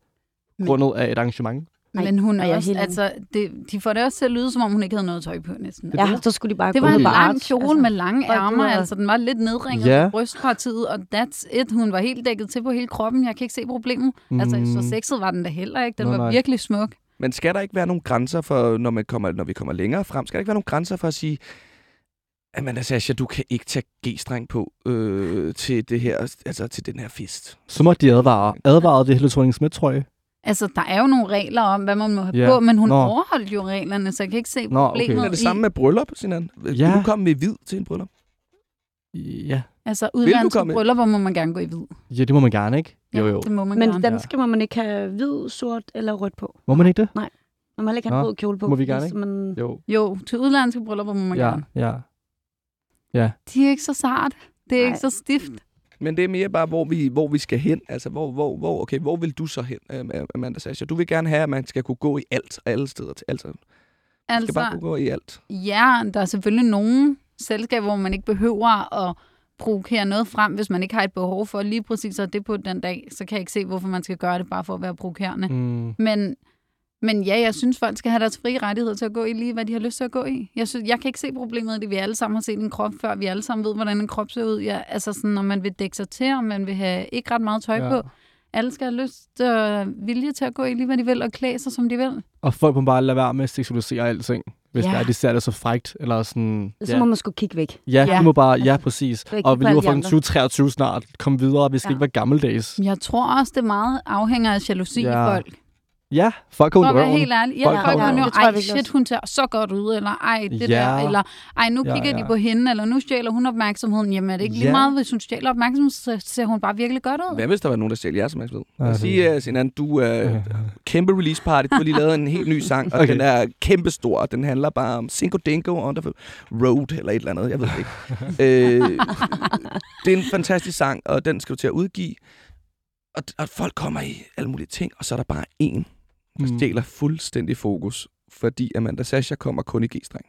Men- grundet af et arrangement. Nej, Men hun er jeg også, helt altså, det, de får det også til at lyde, som om hun ikke havde noget tøj på næsten. Ja, så skulle de bare Det gå var en lang kjole altså. med lange ærmer, var- altså den var lidt nedringet Ja. på brystpartiet, og that's it. Hun var helt dækket til på hele kroppen. Jeg kan ikke se problemet. Mm. Altså, så sexet var den da heller ikke. Den Nå, var nej. virkelig smuk. Men skal der ikke være nogle grænser for, når, man kommer, når vi kommer længere frem, skal der ikke være nogle grænser for at sige, Amanda Sasha, du kan ikke tage G-streng på øh, til, det her, altså til den her fest. Så må de advare. Advarede det Helle thorning Schmidt, tror jeg. Altså, der er jo nogle regler om, hvad man må have Ja. på, men hun Nå. overholdt jo reglerne, så jeg kan ikke se Nå, okay. problemet Er det samme med bryllup, Sinan? Ja. Ja. du komme med hvid til en bryllup? Ja. Altså, komme? bryllupper må man gerne gå i hvid. ja, det må man gerne, ikke? Jo, jo. det må man Men gerne. Ja. skal må man ikke have hvid, sort eller rødt på. Må man ikke det? Man må heller ikke have rød kjole på. må vi gerne, så Man... Jo. Jo, til udlandske bryllupper må man Ja, gerne. ja. De er ikke så sarte. Det er Nej. ikke så stift. Men det er mere bare, hvor vi, hvor vi skal hen. Altså, hvor, hvor, hvor, okay, hvor vil du så hen, Amanda Sasha? Du vil gerne have, at man skal kunne gå i alt, alle steder. Til, altså, man skal Altså, bare kunne gå i alt. ja, der er selvfølgelig nogle selskaber, hvor man ikke behøver at provokere noget frem, hvis man ikke har et behov for lige præcis at det på den dag, så kan jeg ikke se, hvorfor man skal gøre det bare for at være provokerende. Mm. Men, men ja, jeg synes, folk skal have deres frie rettighed til at gå i lige, hvad de har lyst til at gå i. Jeg, synes, jeg kan ikke se problemet i det. Vi alle sammen har set en krop før. Vi alle sammen ved, hvordan en krop ser ud. Ja, altså sådan, når man vil dække sig til, og man vil have ikke ret meget tøj Ja. på. Alle skal have lyst og vilje til at gå i lige, hvad de vil, og klæde sig, som de vil. Og folk må bare lade være med at seksualisere alting. Hvis Ja. det er, de ser det så frægt, eller sådan... Så ja. må man sgu kigge væk. Ja, Ja. må bare, ja, præcis. Og vi lever andre. 2023 snart. Kom videre, vi skal ja. ikke være gammeldags. Jeg tror også, det meget afhænger af jalousi Ja. i folk. Ja, folk ondt i helt røven. ærlig. Ja, Folk folk, nu, røven. Ej shit, hun ser så godt ud, eller ej, det Ja. der, eller ej, nu Ja, kigger de ja. på hende, eller nu stjæler hun opmærksomheden. Jamen er det ikke lige Ja. meget, hvis hun stjæler opmærksomheden, så ser hun bare virkelig godt ud. Hvad hvis der var nogen, der stjæler jeres opmærksomhed? Altså. sige, uh, Sinan, du er uh, kæmpe release party. Du har lige lavet en helt ny sang, og Okay. den er kæmpe stor. og Den handler bare om Cinco Dingo on the Road, eller et eller andet. Jeg ved det ikke. øh, det er en fantastisk sang, og den skal du til at udgive. Og, og folk kommer i alle mulige ting, og så er der bare en, der Mm. stjæler fuldstændig fokus, fordi Amanda Sasha kommer kun i G-streng.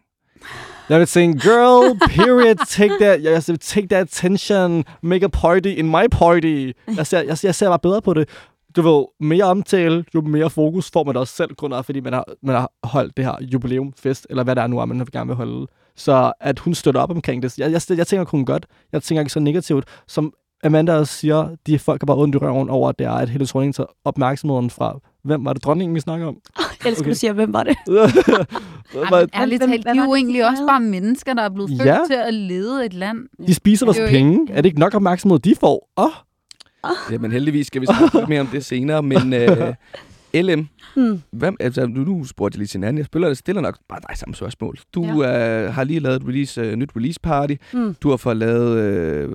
Jeg vil tænke, girl, period, take that, jeg vil take that attention, make a party in my party. Jeg ser, jeg, jeg ser bare bedre på det. Du ved, mere omtale, jo mere fokus får man da også selv, kun af, fordi man har, man har holdt det her jubilæumfest, eller hvad det er nu, er, man gerne vil holde. Så at hun støtter op omkring det, jeg, jeg, jeg tænker kun godt. Jeg tænker ikke så negativt. Som Amanda også siger, de folk er bare ondt i røven over, at det er, at Helle Thorning tager opmærksomheden fra, hvem var det dronningen, vi snakker om? Jeg elsker, Okay. du siger, hvem var det? Ej, men ærligt talt, de er var jo det, egentlig også bare mennesker, der er blevet født Ja. til at lede et land. De spiser vores Det penge. Er det ikke nok opmærksomhed, de får? Åh, oh, Ja, men heldigvis skal vi snakke lidt mere om det senere, men øh, LM, Mm. Hvem, altså, nu, nu spurgte jeg lige til hinanden. Jeg spiller, stiller nok bare dig samme spørgsmål. Du ja. øh, har lige lavet et release, øh, nyt release party. Mm. Du har fået lavet øh,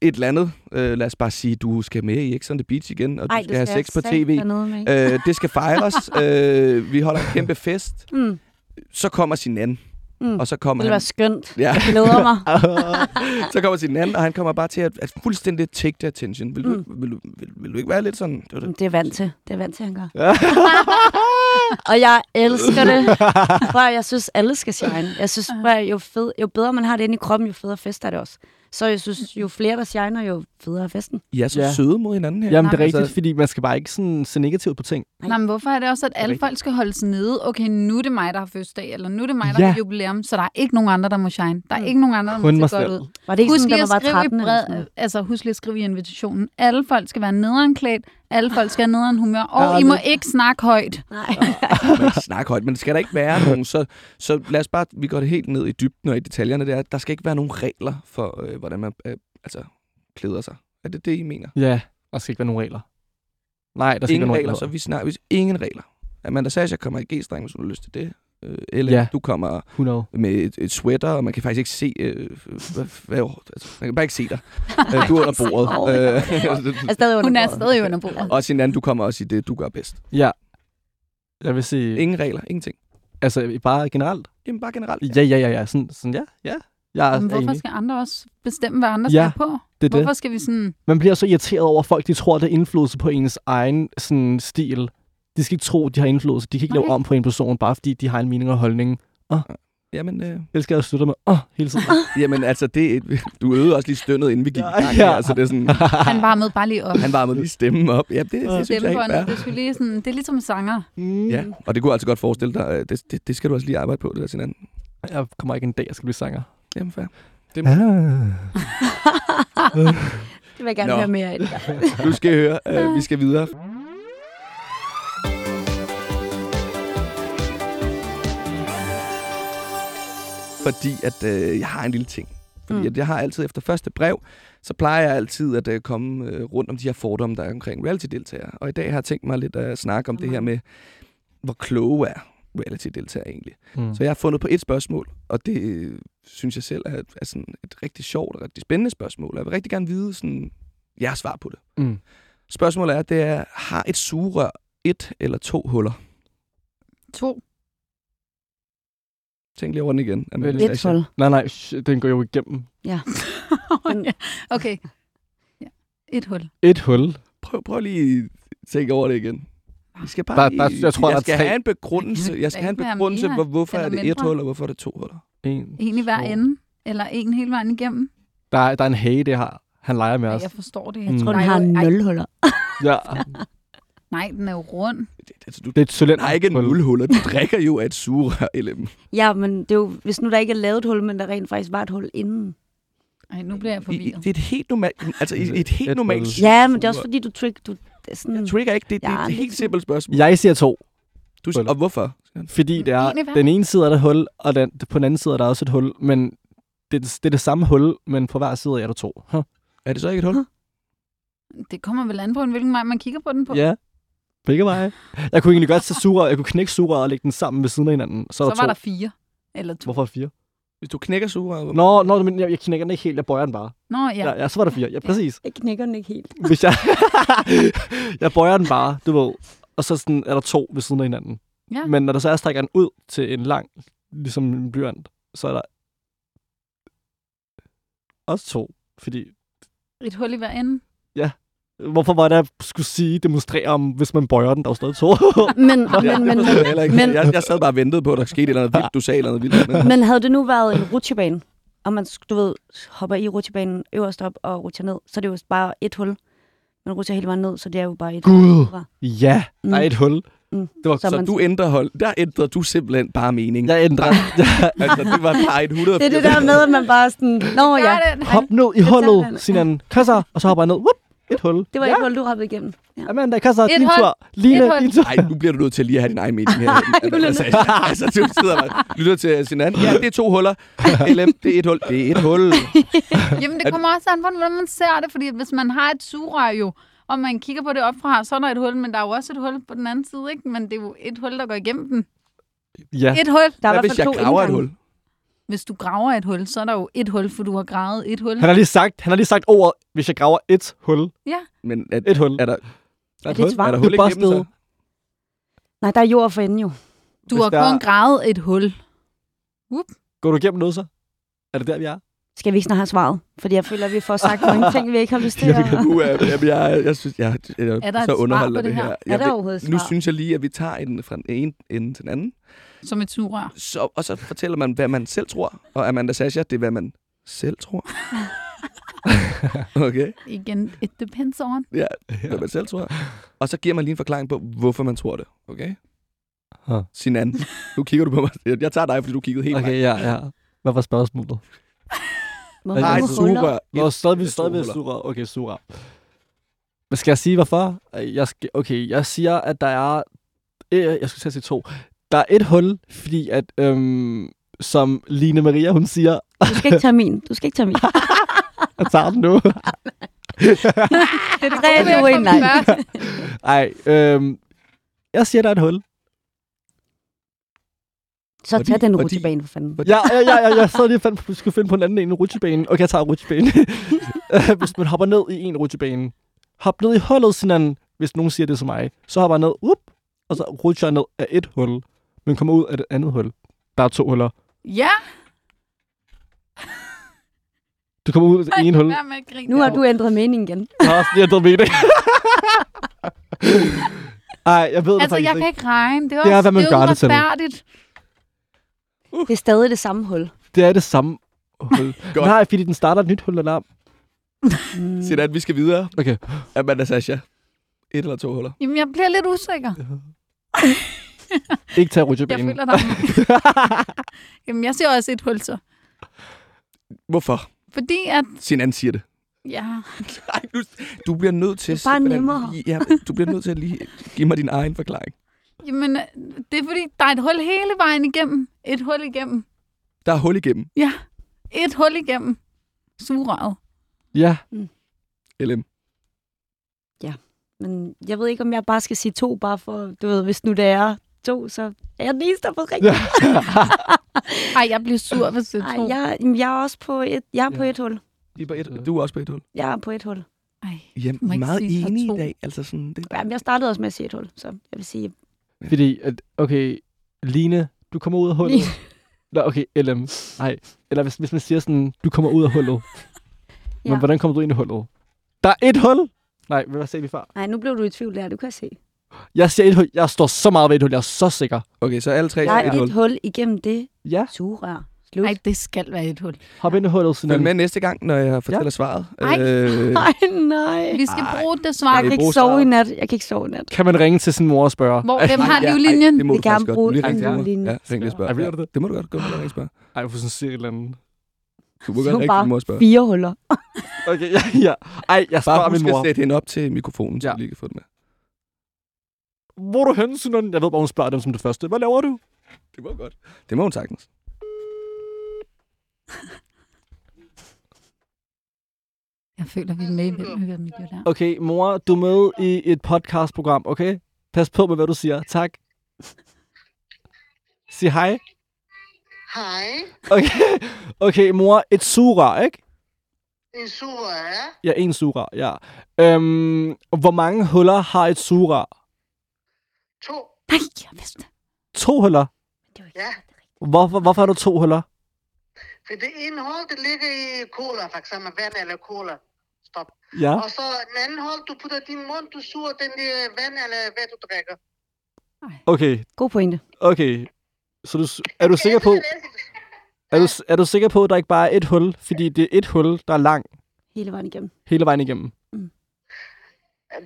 et eller andet. Øh, lad os bare sige, du skal med i X on the Beach igen, og du Ej, skal have sex på tv. Øh. Det skal fejres. øh, vi holder en kæmpe fest. Mm. Så kommer sin anden, Mm. og så kommer Det ville han... være skønt. Ja, Jeg glæder mig. så kommer sin anden, og han kommer bare til at, at fuldstændig take the attention. Vil du, Mm. vil, du, vil, vil du ikke være lidt sådan? Det var det. Det er vant til. Det er vant til, han gør. Og jeg elsker det. For jeg synes, alle skal shine. Jeg synes, prøv, jo, fed, jo bedre man har det inde i kroppen, jo federe fest er det også. Så jeg synes, jo flere der shiner, jo federe er festen. I er så Ja. søde mod hinanden her. Jamen, det er Nej, rigtigt, altså- fordi man skal bare ikke sådan se negativt på ting. Nej. Nej, men hvorfor er det også, at alle rigtigt. folk skal holdes nede? Okay, nu er det mig, der har fødselsdag, eller nu er det mig, der Ja. har jubilæum, så der er ikke nogen andre, der må shine. Der er Mm. ikke nogen andre, der Kun må se godt ud. Var det ikke Husk sådan, at var skrive 13 i eller sådan bred, altså husk lige at skrive i invitationen. Alle folk skal være nederanklædt, alle folk skal have nederen humør, Ja, og I må det- ikke snakke højt. Nej. snakke højt, men det skal der ikke være nogen, så, så lad os bare, vi går det helt ned i dybden og i detaljerne der. Der skal ikke være nogen regler for, øh, hvordan man øh, altså, klæder sig. Er det det, I mener? Ja, der skal ikke være nogen regler. Nej, der skal Ingen ikke være regler, nogen så vi snakker, hvis ingen regler. Amanda Sasha kommer i G-streng, hvis du har lyst til det. Øh, eller Ja. du kommer 100. med et, et sweater, og man kan faktisk ikke se, øh, hvad, hvad, altså, man kan bare ikke se dig. Øh, du er under bordet. Er stadig under Hun er stadig under bordet. og sin anden, du kommer også i det, du gør bedst. Ja. Jeg vil sige, Ingen regler, ingenting. altså bare generelt. Jamen bare generelt. Ja, ja, ja, ja. Sådan, sådan ja, ja. Jeg er Men hvorfor enig. skal andre også bestemme, hvad andre Ja, skal på? Det er Hvorfor det. skal vi sådan... Man bliver så irriteret over, at folk de tror, at det er indflydelse på ens egen sådan, stil. De skal ikke tro, at de har indflydelse. De kan ikke lave Nej. om på en person, bare fordi de har en mening og holdning. Ja, Jamen, øh, Jeg elsker at slutte med, åh, oh, hele tiden. jamen altså, det, du øvede også lige stønnet, inden vi gik i gang. ja. Ja. Altså, det er sådan, Han varmede bare lige op. han varmede lige stemmen op. Ja, det, det, det synes jeg ikke er. det, skulle lige sådan, det er ligesom en sanger. Mm. Ja, og det kunne jeg altså godt forestille dig. øh, Det, det, det skal du også lige arbejde på, det der sin anden. Jeg kommer ikke en dag, jeg skal blive sanger. Jamen, fair. Ah. Det vil jeg gerne Nå. høre mere af. Du skal høre, øh, vi skal videre. Fordi at øh, jeg har en lille ting. Fordi Mm. mm. at jeg har altid efter første brev, så plejer jeg altid at øh, komme øh, rundt om de her fordomme, der er omkring reality-deltagere. Og i dag har jeg tænkt mig lidt at snakke om det her med, hvor kloge er reality-deltagere egentlig. Mm. Så jeg har fundet på et spørgsmål, og det øh, synes jeg selv er, er sådan et rigtig sjovt og rigtig spændende spørgsmål. Og jeg vil rigtig gerne vide sådan, jeres svar på det. Mm. Spørgsmålet er, det er, har et sugerør et eller to huller? To. Tænk lige over den igen. Hold. Nej, nej, sh- den går jo igennem. Men- okay. Ja. Et hul. Et hul. Prøv, prøv lige at tænke over det igen. Vi skal bare Der- der- jeg tror, jeg der er skal tre. have en begrundelse. Jeg skal have en begrundelse, mere hvor, hvorfor er det et hul, og hvorfor er det to huller. En. En i hver to. ende. Eller en hele vejen igennem. Der er, der er en hage, det har. Han leger med os. jeg forstår det. Jeg Jeg tror, den har nul huller. Ja, Nej, den er jo rund. Det, det, altså, du det er et cylinder. har ikke nul huller. Du drikker jo af et sugerør, LM. Ja, men det er jo, hvis nu der ikke er lavet et hul, men der rent faktisk var et hul inden. Ej, nu bliver jeg I, forvirret. det er et helt normalt, altså i et helt Et normalt. Ja, men det er også fordi, du trick, du, det sådan, Jeg trigger ikke. Det, det, Ja, det er et helt simpelt spørgsmål. Jeg siger to, Du, siger- og hvorfor? fordi det er, En den ene side er der et hul, og den, på den anden side er der også et hul, men det, det er det samme hul, men på hver side er der to. Huh. Er det så ikke et hul? Det kommer vel an på, hvilken vej man kigger på den på. Ja, begge veje. Jeg kunne egentlig godt tage sugerør, jeg kunne knække sugerør og lægge den sammen ved siden af hinanden. Så, Så er der var to. der fire. Eller to. Hvorfor fire? Hvis du knækker sugerøret, Nå, nå men jeg, jeg knækker den ikke helt, jeg bøjer den bare. Nå, Ja, ja. ja så var der fire. Ja, præcis. jeg knækker den ikke helt. Hvis jeg, jeg bøjer den bare, du ved, og så sådan er der to ved siden af hinanden. Ja. Men når der så er strækker den ud til en lang, ligesom en blyant, så er der også to. Fordi, Et hul i hver ende. Hvorfor var det, jeg skulle sige, demonstrere om, hvis man bøjer den, der er jo stadig to. Men, men, Ja, men, ikke. men- jeg, jeg sad bare og ventede på, at der skete et eller andet vildt. Du sagde eller andet vildt. Men, men havde det nu været en rutsjebane, og man, du ved, hopper i rutsjebanen øverst op og rutscher ned, så er det jo bare et hul. Man rutscher hele vejen ned, så det er jo bare et Gud. hul. ja, der er et hul. Mm. Det var, Så så man- du ændrer hold. Der ændrede du simpelthen bare mening. jeg ændrer. Altså, det var bare et 100. Det er det der med, at man bare sådan, nå ja, hop ned i hullet, han, kasser, og så hopper jeg ned. Whoop, et hul. det var ja. et hul, du hoppede igennem. Ja. Amanda, kasser, Et din hul. tur. Line, Et hul. din tur. Nej, nu bliver du nødt til lige at have din egen mening her. altså, altså, du sidder bare lytter til sin anden. Ja, det er to huller. LM, det er et hul. Det er et hul. Jamen, det kommer også an på, hvordan man ser det, fordi hvis man har et sugerør jo, og man kigger på det op fra, så er der et hul, men der er jo også et hul på den anden side, ikke? Men det er jo et hul, der går igennem den. Ja, Et hul. Der er i Hvad hvis jeg to graver et hul? Hvis du graver et hul, så er der jo et hul, for du har gravet et hul. han har lige sagt, han har lige sagt ordet, hvis jeg graver et hul. Men er, Et hul. er der, Er det et svar? er der Du hul er igennem så? Nej, der er jord for enden jo. Du Hvis har der- kun gravet et hul. Går du igennem noget så? Er det der, vi er? Skal vi ikke snart have svaret? Fordi jeg føler, at vi får sagt mange ting, vi ikke har lyst til at... Nu er jeg, jeg, jeg, synes, jeg, jeg, jeg Er der så af det her? her. Er Jeg der overhovedet et nu svar? synes jeg lige, at vi tager den fra den ene ende til den anden. Som et sugerør. Så, og så fortæller man, hvad man selv tror. Og Amanda Sasha, det er, hvad man selv tror. okay? Igen, it depends on. Ja, hvad man selv tror. Og så giver man lige en forklaring på, hvorfor man tror det. Okay? Huh. Sinan, nu kigger du på mig. Jeg tager dig, fordi du kiggede helt Okay, ja, ja. Hvad var spørgsmålet? Nej, sugerør. Nå, stadig, stadig sugerør. Okay, sugerør. Men skal jeg sige, hvorfor? Jeg skal, okay, jeg siger, at der er... Jeg skulle til at sige to. Der er et hul, fordi at... Øhm, som Line Maria, hun siger, Du skal ikke tage min. Du skal ikke tage min. jeg tager den nu. Det er tre, er en nej. Ej, øhm, jeg siger, der er et hul. Så Fordi- tag den rutsjebane for fanden. Ja, ja, ja, ja jeg sad lige fandt, skulle finde på en anden en rutsjebane. Okay, jeg tager rutsjebane. hvis man hopper ned i en rutsjebane, hop ned i hullet, sådan hvis nogen siger det som mig, så hopper jeg ned, up, og så rutscher jeg ned af et hul, men kommer ud af det andet hul. Der er to huller. Ja, Du kommer ud af det ene hul. Nu har du ændret mening igen. Jeg har også ændret mening. Ej, jeg ved det Altså, faktisk jeg kan ikke. regne. Det er, Det er, også, hvad man det gør er det til. uretfærdigt. Det er stadig det samme hul. Det er det samme hul. Godt. Nej, fordi den starter et nyt hul alarm. Mm. Siger at vi skal videre. Okay. Amanda Sasha. Et eller to huller. Jamen, jeg bliver lidt usikker. Ikke tage Jeg rutsjebanen. føler, der Jamen, jeg ser også et hul så. Hvorfor? Fordi at, Sinan siger det. ja, Ej, du, du bliver nødt til... Det er bare nemmere. Ja, du bliver nødt til at lige give mig din egen forklaring. jamen, det er fordi, der er et hul hele vejen igennem. Et hul igennem. Der er hul igennem. Ja, et hul igennem. Sugerøret. Ja. LM. Men jeg ved ikke, om jeg bare skal sige to, bare for, du ved, hvis nu det er to, så er jeg den eneste, der har fået rigtigt. Ej, jeg bliver sur, hvis det er Ej, to. jeg, jamen, jeg er også på et, jeg er på Ja. et hul. I er på et, du er også på et hul. Jeg er på et hul. Ej, Jamen, må ikke meget sige, enig i dag. Altså sådan, det, Jamen, jeg startede også med at sige et hul, så jeg vil sige, Fordi, at, okay, Line, du kommer ud af hullet. Nå, okay, LM. Nej. Eller hvis, hvis man siger sådan, du kommer ud af hullet. Ja. Men hvordan kommer du ind i hullet? Der er et hul! Nej, hvad sagde vi før? nej, nu blev du i tvivl der, du kan se. Jeg siger et hul. Jeg står så meget ved et hul. Jeg er så sikker. okay, så alle tre Der er er et hul. et hul igennem det Ja, sugerør. Slut. Ej, det skal være et hul. hop ind i hullet, Følg Sinan. med næste gang, når jeg fortæller ja. svaret. Ej. Øh, Nej, nej. Vi skal Ej. bruge det Jeg svar. kan vi ikke sove i nat. Jeg kan ikke sove i nat. Kan man ringe til sin mor og spørge? Hvor, hvem har livlinjen? det må Vi du kan faktisk godt. bruge Du lige ringe til mor. Ja, ring lige og spørg. Ej, ved du det? Det må du godt. Gå med og ringe og spørg. Ej, hvorfor sådan siger et eller andet? Du må godt ringe til din mor og spørge. fire huller. Okay, ja, ja. Ej, jeg spørger Bare min husk mor. at sætte hende op til mikrofonen, så Ja. vi lige kan få det med. Hvor er du henne, Sinan? Jeg ved bare, hun spørger dem som det første. Hvad laver du? Det var godt. Det må hun sagtens. Jeg føler, vi er med i Hvem miljø der. Okay, mor, du er med i et podcastprogram, okay? Pas på med, hvad du siger. Tak. Sig hej. Hej, Okay, okay mor, et sugerør, ikke? en sugerør, ja? Ja, en sugerør, ja. Øhm, hvor mange huller har et sugerør? To, Nej, jeg vidste det. To huller. ja. Hvorfor, hvorfor har du to huller? For det ene hold, det ligger i cola, for eksempel vand eller cola. Stop. Ja. Og så den anden hold, du putter din mund, du suger den der vand eller hvad du drikker. Okay, God pointe. okay. Så du, er du sikker på, er du, er du sikker på, at der ikke bare er et hul? Fordi det er et hul, der er lang Hele vejen igennem. hele vejen igennem.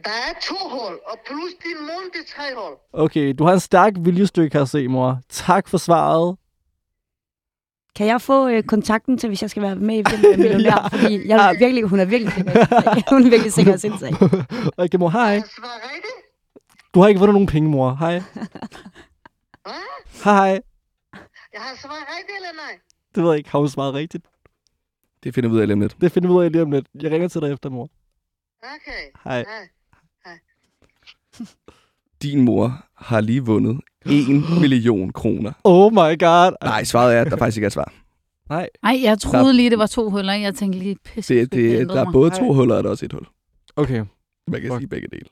Der er to hul, og plus din mund, det er tre hul. Okay, du har en stærk viljestykke, jeg se, mor. Tak for svaret. Kan jeg få øh, kontakten til, hvis jeg skal være med i Hvem er millionær? Ja. Fordi jeg er virkelig, hun er virkelig hun er virkelig sikker af sin sag. Okay, mor, hej. Du har ikke vundet nogen penge, mor. Hej. Hvad? Hej. Jeg har svaret rigtigt eller nej? Det ved jeg ikke. Har hun svaret rigtigt? Det finder vi ud af lige om lidt. Det finder vi ud af lige om lidt. Jeg ringer til dig efter, mor. Okay. Hej. Hej. Din mor har lige vundet 1 million kroner. Oh my god. Nej, svaret er, at der faktisk ikke er et svar. Nej. Ej, jeg troede lige, det var to huller. Jeg tænkte lige, pisse. Det, det, der er både to huller og der er også et hul. Okay. Man kan Fuck. sige begge dele.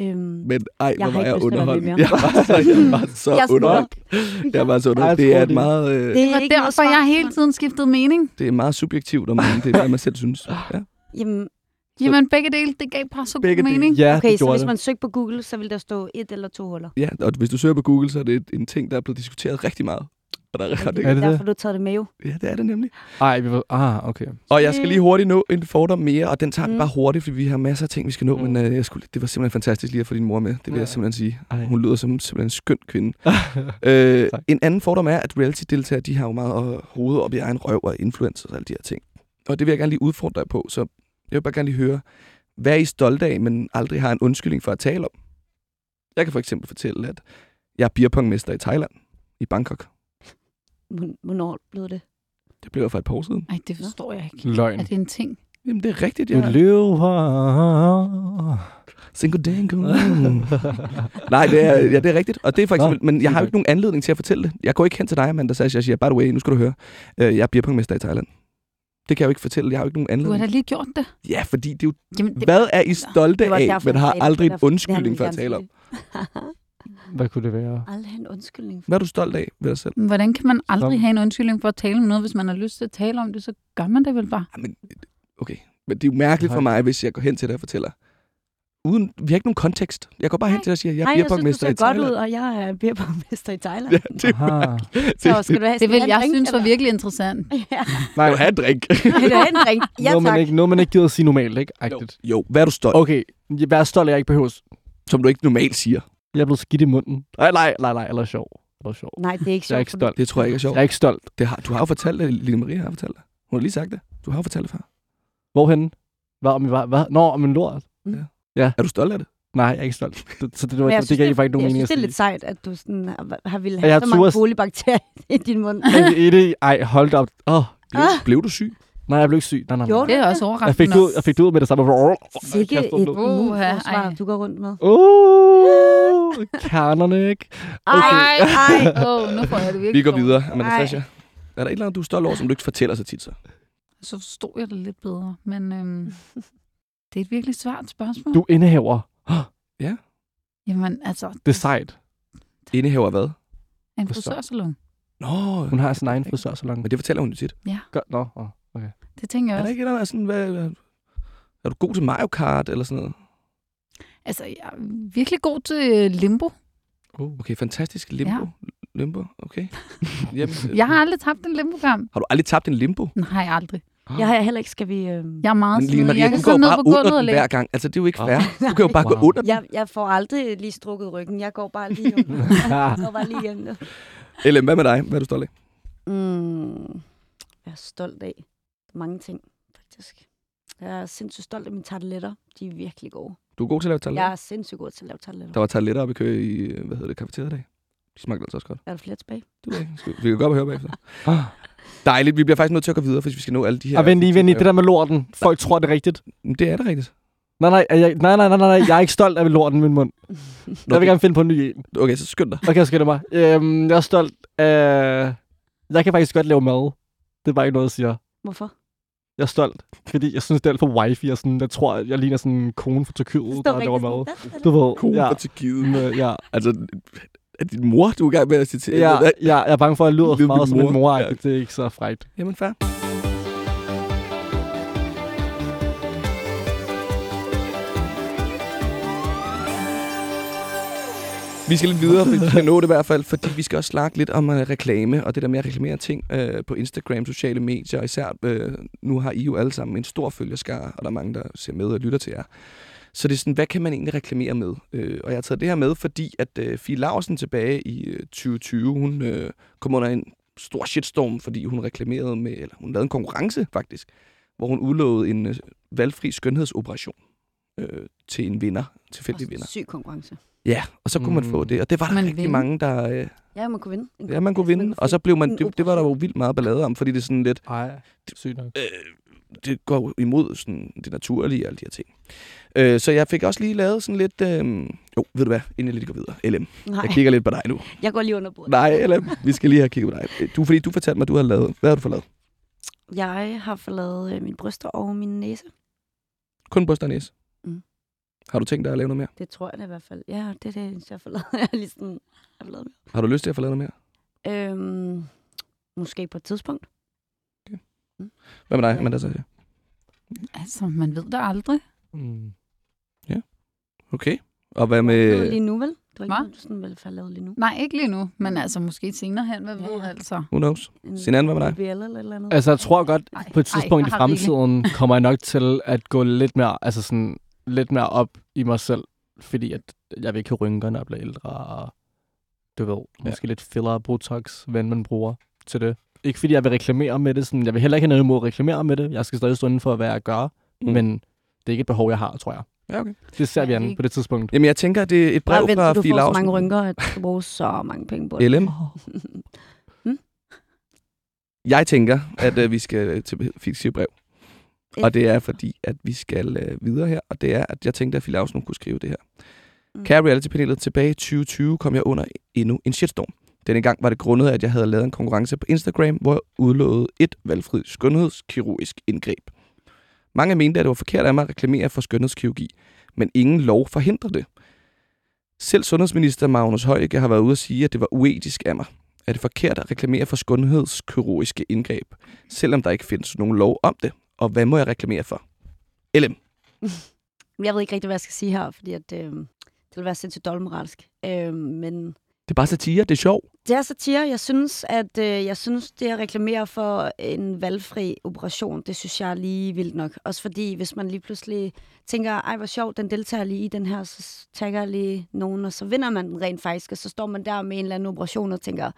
Øhm, Men ej, Jeg hvor var ikke jeg underholdt. mere. Jeg var så, jeg var så Jeg er underholdt. Jeg var så underholdt. Det er et meget, øh, det er var derfor, jeg hele tiden skiftede mening. det er meget subjektivt, om det er, hvad man selv synes. Ja. Jamen, Jamen, begge dele, det gav bare så Begge god dele. mening. Ja, okay, det så hvis det. man søger på Google, så vil der stå et eller to huller. ja, og hvis du søger på Google, så er det en ting, der er blevet diskuteret rigtig meget. Og der er, Det det, Er er det derfor, det? du har taget det med jo. ja, det er det nemlig. Ej, vi var... Ah, okay. Og jeg skal lige hurtigt nå en fordom mere, og den tager vi Mm. bare hurtigt, fordi vi har masser af ting, vi skal nå. Mm. Men øh, jeg skulle, det var simpelthen fantastisk lige at få din mor med. Det vil Ja. jeg simpelthen sige. Ej. Hun lyder som simpelthen en skøn kvinde. øh, Tak. en anden fordom er, at reality-deltagere, de har jo meget øh, hovedet op i egen røv og influencers og alle de her ting. Og det vil jeg gerne lige udfordre dig på, så jeg vil bare gerne lige høre, hvad er I stolte af, men aldrig har en undskyldning for at tale om? Jeg kan for eksempel fortælle, at jeg er beerpongmester i Thailand, i Bangkok. Hvorn- Hvornår blev det? Det blev jeg for et par år siden. Ej, det forstår jeg ikke. Løgn. Er det en ting? Jamen, det er rigtigt, Du jeg lever... Single dango. Nej, det er, ja, det er rigtigt. Og det er for Nå, eksempel, men jeg har jo ikke nogen anledning til at fortælle det. Jeg går ikke hen til dig, Amanda Sasha, og siger, by the way, nu skal du høre, øh, jeg er beerpongmester i Thailand. Det kan jeg jo ikke fortælle. Jeg har jo ikke nogen Du har anledning. da lige gjort det. Ja, fordi det er jo, Jamen, det, hvad er I stolte Det af, men har aldrig en undskyldning for at tale om? Hvad kunne det være? Aldrig en undskyldning. Hvad er du stolt af ved dig selv? Hvordan kan man aldrig Som- have en undskyldning for at tale om noget, hvis man har lyst til at tale om det, så gør man det vel bare. Ja, men, okay, men det er jo mærkeligt for mig, hvis jeg går hen til dig og fortæller, uden, vi har ikke nogen kontekst. Jeg går bare hen til og siger, jeg er Nej, jeg synes, du beerpongmester ser i godt Thailand. ud, og jeg er beerpongmester i Thailand. Ja, det Aha. Så skal du have, Det vil jeg drink, synes var virkelig interessant. Ja, Nej, Du have en drink. vil du have en drink? Ja, noget, man ikke, noget, man ikke gider at sige normalt, ikke? Agtigt. Jo, hvad er du stolt? Okay, jeg er stolt, jeg ikke behøver. Som du ikke normalt siger. Jeg er blevet skidt i munden. Nej, nej, nej, nej, eller sjov. Eller sjov. Nej, det er ikke Jeg er sjovt. ikke stolt. Det tror jeg ikke er sjovt. Jeg er ikke stolt. Det har, du har jo fortalt det, Lille Maria har fortalt det. Hun har lige sagt det. Du har jo fortalt det før. Hvorhenne? Hvad om, hvad? hvad? Nå, om en lort. Er du stolt af det? Nej, jeg er ikke stolt. Det, så det, var, Men jeg det, synes, det gav det, faktisk nogen jeg mening synes, det er lidt sejt, at du sådan har, har ville Jeg have har så mange bolibakterier i din mund. sige. I det, ej, hold op. Åh, Blev, Ah. blev du syg? nej, jeg blev ikke syg. Nej, nej, nej. Det er også Jeg overraskende. fik, det ud, jeg fik det ud med det samme. Sikke Jeg et immunforsvar, ej. du går rundt med. Uh, kernerne, ikke? Ej, ej. Åh, oh, nu får jeg det virkelig Vi går videre. Amanda Ej. Sasha. Er der et eller andet, du er stolt over, som du ikke fortæller så tit så? Så forstod jeg det lidt bedre. Men øhm, det er et virkelig svært spørgsmål. Du er indehaver. Jamen, altså, Det er sejt. Indehaver hvad? en Forstår. frisørsalon. Nå, Hun har sin egen frisørsalon. men det fortæller hun jo tit. Godt, nå. åh, okay. Det tænker jeg Er der også. ikke et eller andet sådan, hvad, er du god til Mario Kart eller sådan noget? Altså, jeg er virkelig god til øh, limbo. Okay, fantastisk. Limbo. Ja. Limbo, okay. Jamen, Jeg har aldrig tabt en limbo-kamp. har du aldrig tabt en limbo? Nej, aldrig. Jeg har heller ikke, skal vi... Øh... Jeg er meget Men Line Maria, jeg du kan går gå jo ned bare på under den hver gang. Altså, det er jo ikke fair. Du kan jo bare gå Wow. under den. Jeg, jeg får aldrig lige strukket ryggen. Jeg går bare lige under. Jeg går bare lige hjem. Ellen, hvad med dig? Hvad er du stolt af? Mm, jeg er stolt af mange ting, faktisk. Jeg er sindssygt stolt af mine tarteletter. De er virkelig gode. Du er god til at lave tarteletter. Jeg er sindssygt god til at lave tarteletter. Der var tarteletter oppe i kø i, hvad hedder det, kafeteriet i dag. De smagte altså også godt. Er der flere tilbage? Du ved ikke. Skal- Vi kan godt høre bagefter. Dejligt. Vi bliver faktisk nødt til at gå videre, hvis vi skal nå alle de her... Og vent lige, vent lige. Det der med lorten. Folk tror, det er rigtigt. Men Det er det rigtigt. Nej, nej, jeg, nej, nej, nej, nej. Jeg er ikke stolt af lorten i min mund. Jeg vil gerne finde på en ny en. Okay, så skynd dig. Okay, skal det mig. Øhm, jeg er stolt af... Jeg kan faktisk godt lave mad. Det er bare ikke noget, jeg siger. Hvorfor? Jeg er stolt, fordi jeg synes, det er alt for wifi. Og sådan, jeg tror, jeg ligner sådan en kone fra Tyrkiet, der laver mad. Du ved, Kone ja, fra Tyrkiet. med, ja, Altså, er din mor, du er i gang med at citere? ja, ja, jeg er bange for, at jeg lyder for Lyder meget som en mor. Ja. Det er ikke så frægt. Jamen, fair. Vi skal lidt videre, vi skal nå det i hvert fald, fordi vi skal også snakke lidt om uh, reklame, og det der med at reklamere ting uh, på Instagram, sociale medier, især uh, nu har I jo alle sammen en stor følgerskare, og der er mange, der ser med og lytter til jer. Så det er sådan, hvad kan man egentlig reklamere med? Uh, og jeg har taget det her med, fordi at uh, Fie Larsen tilbage i uh, 2020, hun uh, kom under en stor shitstorm, fordi hun reklamerede med, eller hun lavede en konkurrence faktisk, hvor hun udlovede en uh, valgfri skønhedsoperation øh, til en vinder, tilfældig vinder. Syg konkurrence. Ja, og så kunne man Mm. få det, og det var der Man rigtig vinde. mange, der... Øh, Ja, man kunne vinde. En ja, man kunne konkurrence. vinde, og så blev man... Det, det var der jo vildt meget ballade om, fordi det er sådan lidt... Ej, sygt nok. Øh, det går imod sådan, det naturlige og alle de her ting. Øh, så jeg fik også lige lavet sådan lidt... Øh, jo, ved du hvad, inden jeg lige går videre. LM, Nej, jeg kigger lidt på dig nu. jeg går lige under bordet. Nej, LM, vi skal lige have kigget på dig. Du, fordi du fortalte mig, du har lavet... Hvad har du fået lavet? Jeg har forladet øh, mine bryster og min næse. Kun bryst og næse. Mm. Har du tænkt dig at lave noget mere? Det tror jeg da i hvert fald. Ja, det er det, jeg har forladet. Jeg har lige sådan, jeg har mere. Har du lyst til at få lavet noget mere? Øhm, måske på et tidspunkt. Hvad med dig, Amanda? Så? Altså, man ved det aldrig. Mm. Okay. Og hvad Med... Lige nu, vel? Det var ikke du sådan ville falde lavet lige nu. Nej, ikke lige nu, men altså måske senere hen, hvad Ja, ved ja. altså. Who knows? Sinan, hvad med dig? Eller eller andet. Altså, jeg tror godt, Ej, på et ej, tidspunkt jeg i fremtiden kommer jeg nok til at gå lidt mere, altså sådan, lidt mere op i mig selv, fordi at jeg vil ikke have rynker, når jeg bliver ældre, og du ved, Ja. måske lidt filler botox, hvad man bruger til det. Ikke fordi jeg vil reklamere med det, sådan, jeg vil heller ikke have noget imod at reklamere med det, jeg skal stadig stå inden for, hvad jeg gør, Mm. men det er ikke et behov, jeg har, tror jeg. Ja, okay. Det ser vi Ja, an på det tidspunkt. Jamen, jeg tænker, at det er et brev vent, fra til du Fie får så Lausen. mange rynker, at du skal bruge så mange penge på det. LM. Hmm? Jeg tænker, at øh, vi skal til fiktive brev. Og det er fordi, at vi skal øh, videre her. Og det er, at jeg tænkte, at Fie Lausen kunne skrive det her. Mm. Kære reality-panelet, tilbage i 2020 kom jeg under endnu en shitstorm. Denne gang var det grundet at jeg havde lavet en konkurrence på Instagram, hvor jeg udlovede et valgfrit skønhedskirurgisk indgreb. Mange mente, at det var forkert af mig at reklamere for skønhedskirurgi, men ingen lov forhindrer det. Selv sundhedsminister Magnus Heunicke har været ude at sige, at det var uetisk af mig. Er det forkert at reklamere for skønhedskirurgiske indgreb, selvom der ikke findes nogen lov om det? Og hvad må jeg reklamere for? LM. Jeg ved ikke rigtig, hvad jeg skal sige her, fordi at, øh, det vil være sindssygt doldmoralsk. Øh, men Det er bare satire, det er sjov det er satire. Jeg synes, at øh, jeg synes, det at reklamere for en valgfri operation, det synes jeg er lige vildt nok. Også fordi, hvis man lige pludselig tænker, ej, hvor sjovt, den deltager lige i den her, så tager jeg lige nogen, og så vinder man den rent faktisk, og så står man der med en eller anden operation og tænker,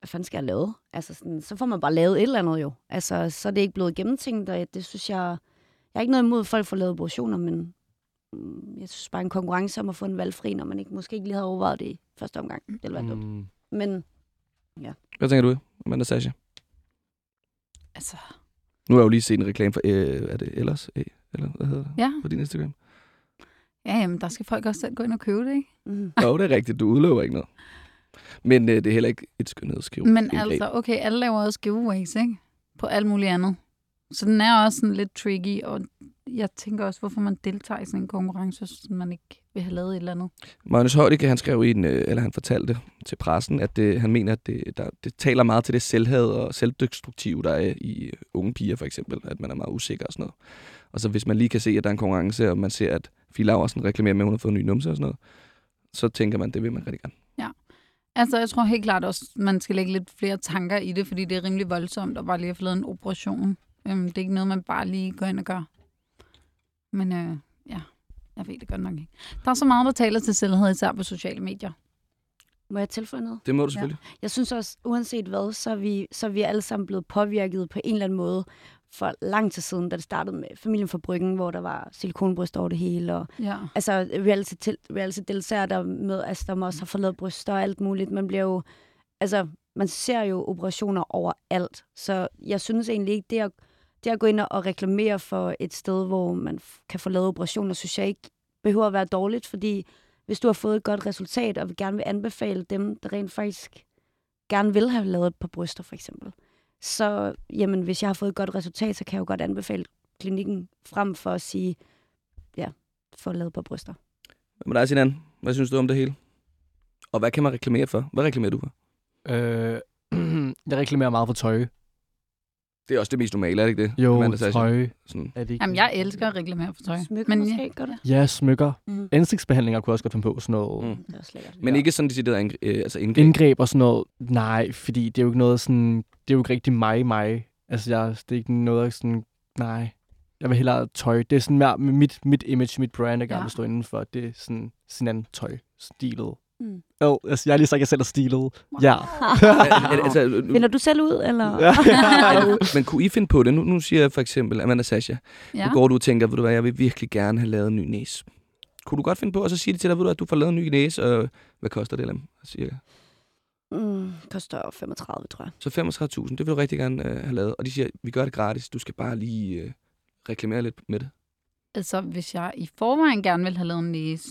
hvad fanden skal jeg lave? Altså, sådan, så får man bare lavet et eller andet jo. Altså, så er det ikke blevet gennemtænkt, og det synes jeg... Jeg har ikke noget imod, at folk får lavet operationer, men mm, jeg synes bare en konkurrence om at få en valgfri, når man ikke, måske ikke lige havde overvejet det i første omgang. Det ville være dumt. Mm. Men Hvad tænker du, Amanda Sasha? Altså, Nu har jeg jo lige set en reklame for, øh, er det ellers? Øh, eller hvad hedder det? ja. På din Instagram. Ja, jamen, der skal folk også selv gå ind og købe det, ikke? mm, Jo, det er rigtigt. Du udlover ikke noget. Men øh, det er heller ikke et skønhedsskive. Men altså, okay, alle laver også giveaways, ikke? På alt muligt andet. Så den er også sådan lidt tricky, og jeg tænker også, hvorfor man deltager i sådan en konkurrence, hvis man ikke vil have lavet et eller andet. Magnus Heunicke, han skrev i en, øh, eller han fortalte til pressen, at det, han mener, at det, der, det taler meget til det selvhad og selvdestruktive, der er i øh, unge piger for eksempel, at man er meget usikker og sådan noget. Og så hvis man lige kan se, at der er en konkurrence, og man ser, at Fie Laursen reklamerer med, at hun har fået en ny numse og sådan noget, så tænker man, det vil man rigtig gerne. Altså, jeg tror helt klart også, man skal lægge lidt flere tanker i det, fordi det er rimelig voldsomt at bare lige at få lavet en operation. Øhm, det er ikke noget, man bare lige går ind og gør. Men øh, ja, jeg ved det godt nok ikke. Der er så meget, der taler til selvhed, især på sociale medier. må jeg tilføje noget? Det må du selvfølgelig. Jeg synes også, uanset hvad, så er, vi, så er vi alle sammen blevet påvirket på en eller anden måde for lang tid siden, da det startede med familien for Bryggen, hvor der var silikonbryst over det hele, og Ja. altså reality, til, reality deltager der med, altså der må også har lavet bryster og alt muligt. Man bliver jo, altså man ser jo operationer overalt, så jeg synes egentlig ikke, det at, det at gå ind og reklamere for et sted, hvor man kan få lavet operationer, synes jeg ikke behøver at være dårligt, fordi hvis du har fået et godt resultat, og vil gerne vil anbefale dem, der rent faktisk gerne vil have lavet et par bryster, for eksempel, så jamen, hvis jeg har fået et godt resultat, så kan jeg jo godt anbefale klinikken frem for at sige, ja, få lavet et par bryster. Hvad med dig, Sinan? Hvad synes du om det hele? Og hvad kan man reklamere for? Hvad reklamerer du for? Øh, jeg reklamerer meget for tøj. Det er også det mest normale, er det ikke det? Jo, Amanda tøj. Sådan. Er det ikke? Jamen, jeg elsker at reklamere for tøj. Smykker Men ja. måske, gør det? Ja, smykker. Mm. Ansigtsbehandlinger kunne jeg også godt finde på. Sådan noget Mm. Det er også lækkert. Men Ja. ikke sådan decideret indgre- øh, altså indgreb. indgreb og sådan noget. Nej, fordi det er jo ikke noget sådan... Det er jo ikke rigtig mig, mig. Altså, jeg, det er ikke noget sådan... Nej. Jeg vil hellere tøj. Det er sådan mere mit, mit image, mit brand, jeg gerne Ja. vil stå inden for. Det er sådan sin anden tøj. Stilet. Mm. Oh, altså, jeg har lige sagt, at jeg selv er stilet. Ja. altså, Finder du selv ud, eller? Ja. men kunne I finde på det? Nu, nu siger jeg for eksempel, Amanda Sasha, Ja. nu går du og tænker, ved du hvad, jeg vil virkelig gerne have lavet en ny næse. Kunne du godt finde på, og så sige det til dig, ved du at du får lavet en ny næse, og hvad koster det, eller cirka? Mm, koster 35, tror jeg. Så 35.000, det vil du rigtig gerne øh, have lavet. Og de siger, vi gør det gratis, du skal bare lige øh, reklamere lidt med det. Altså, hvis jeg i forvejen gerne vil have lavet en næse,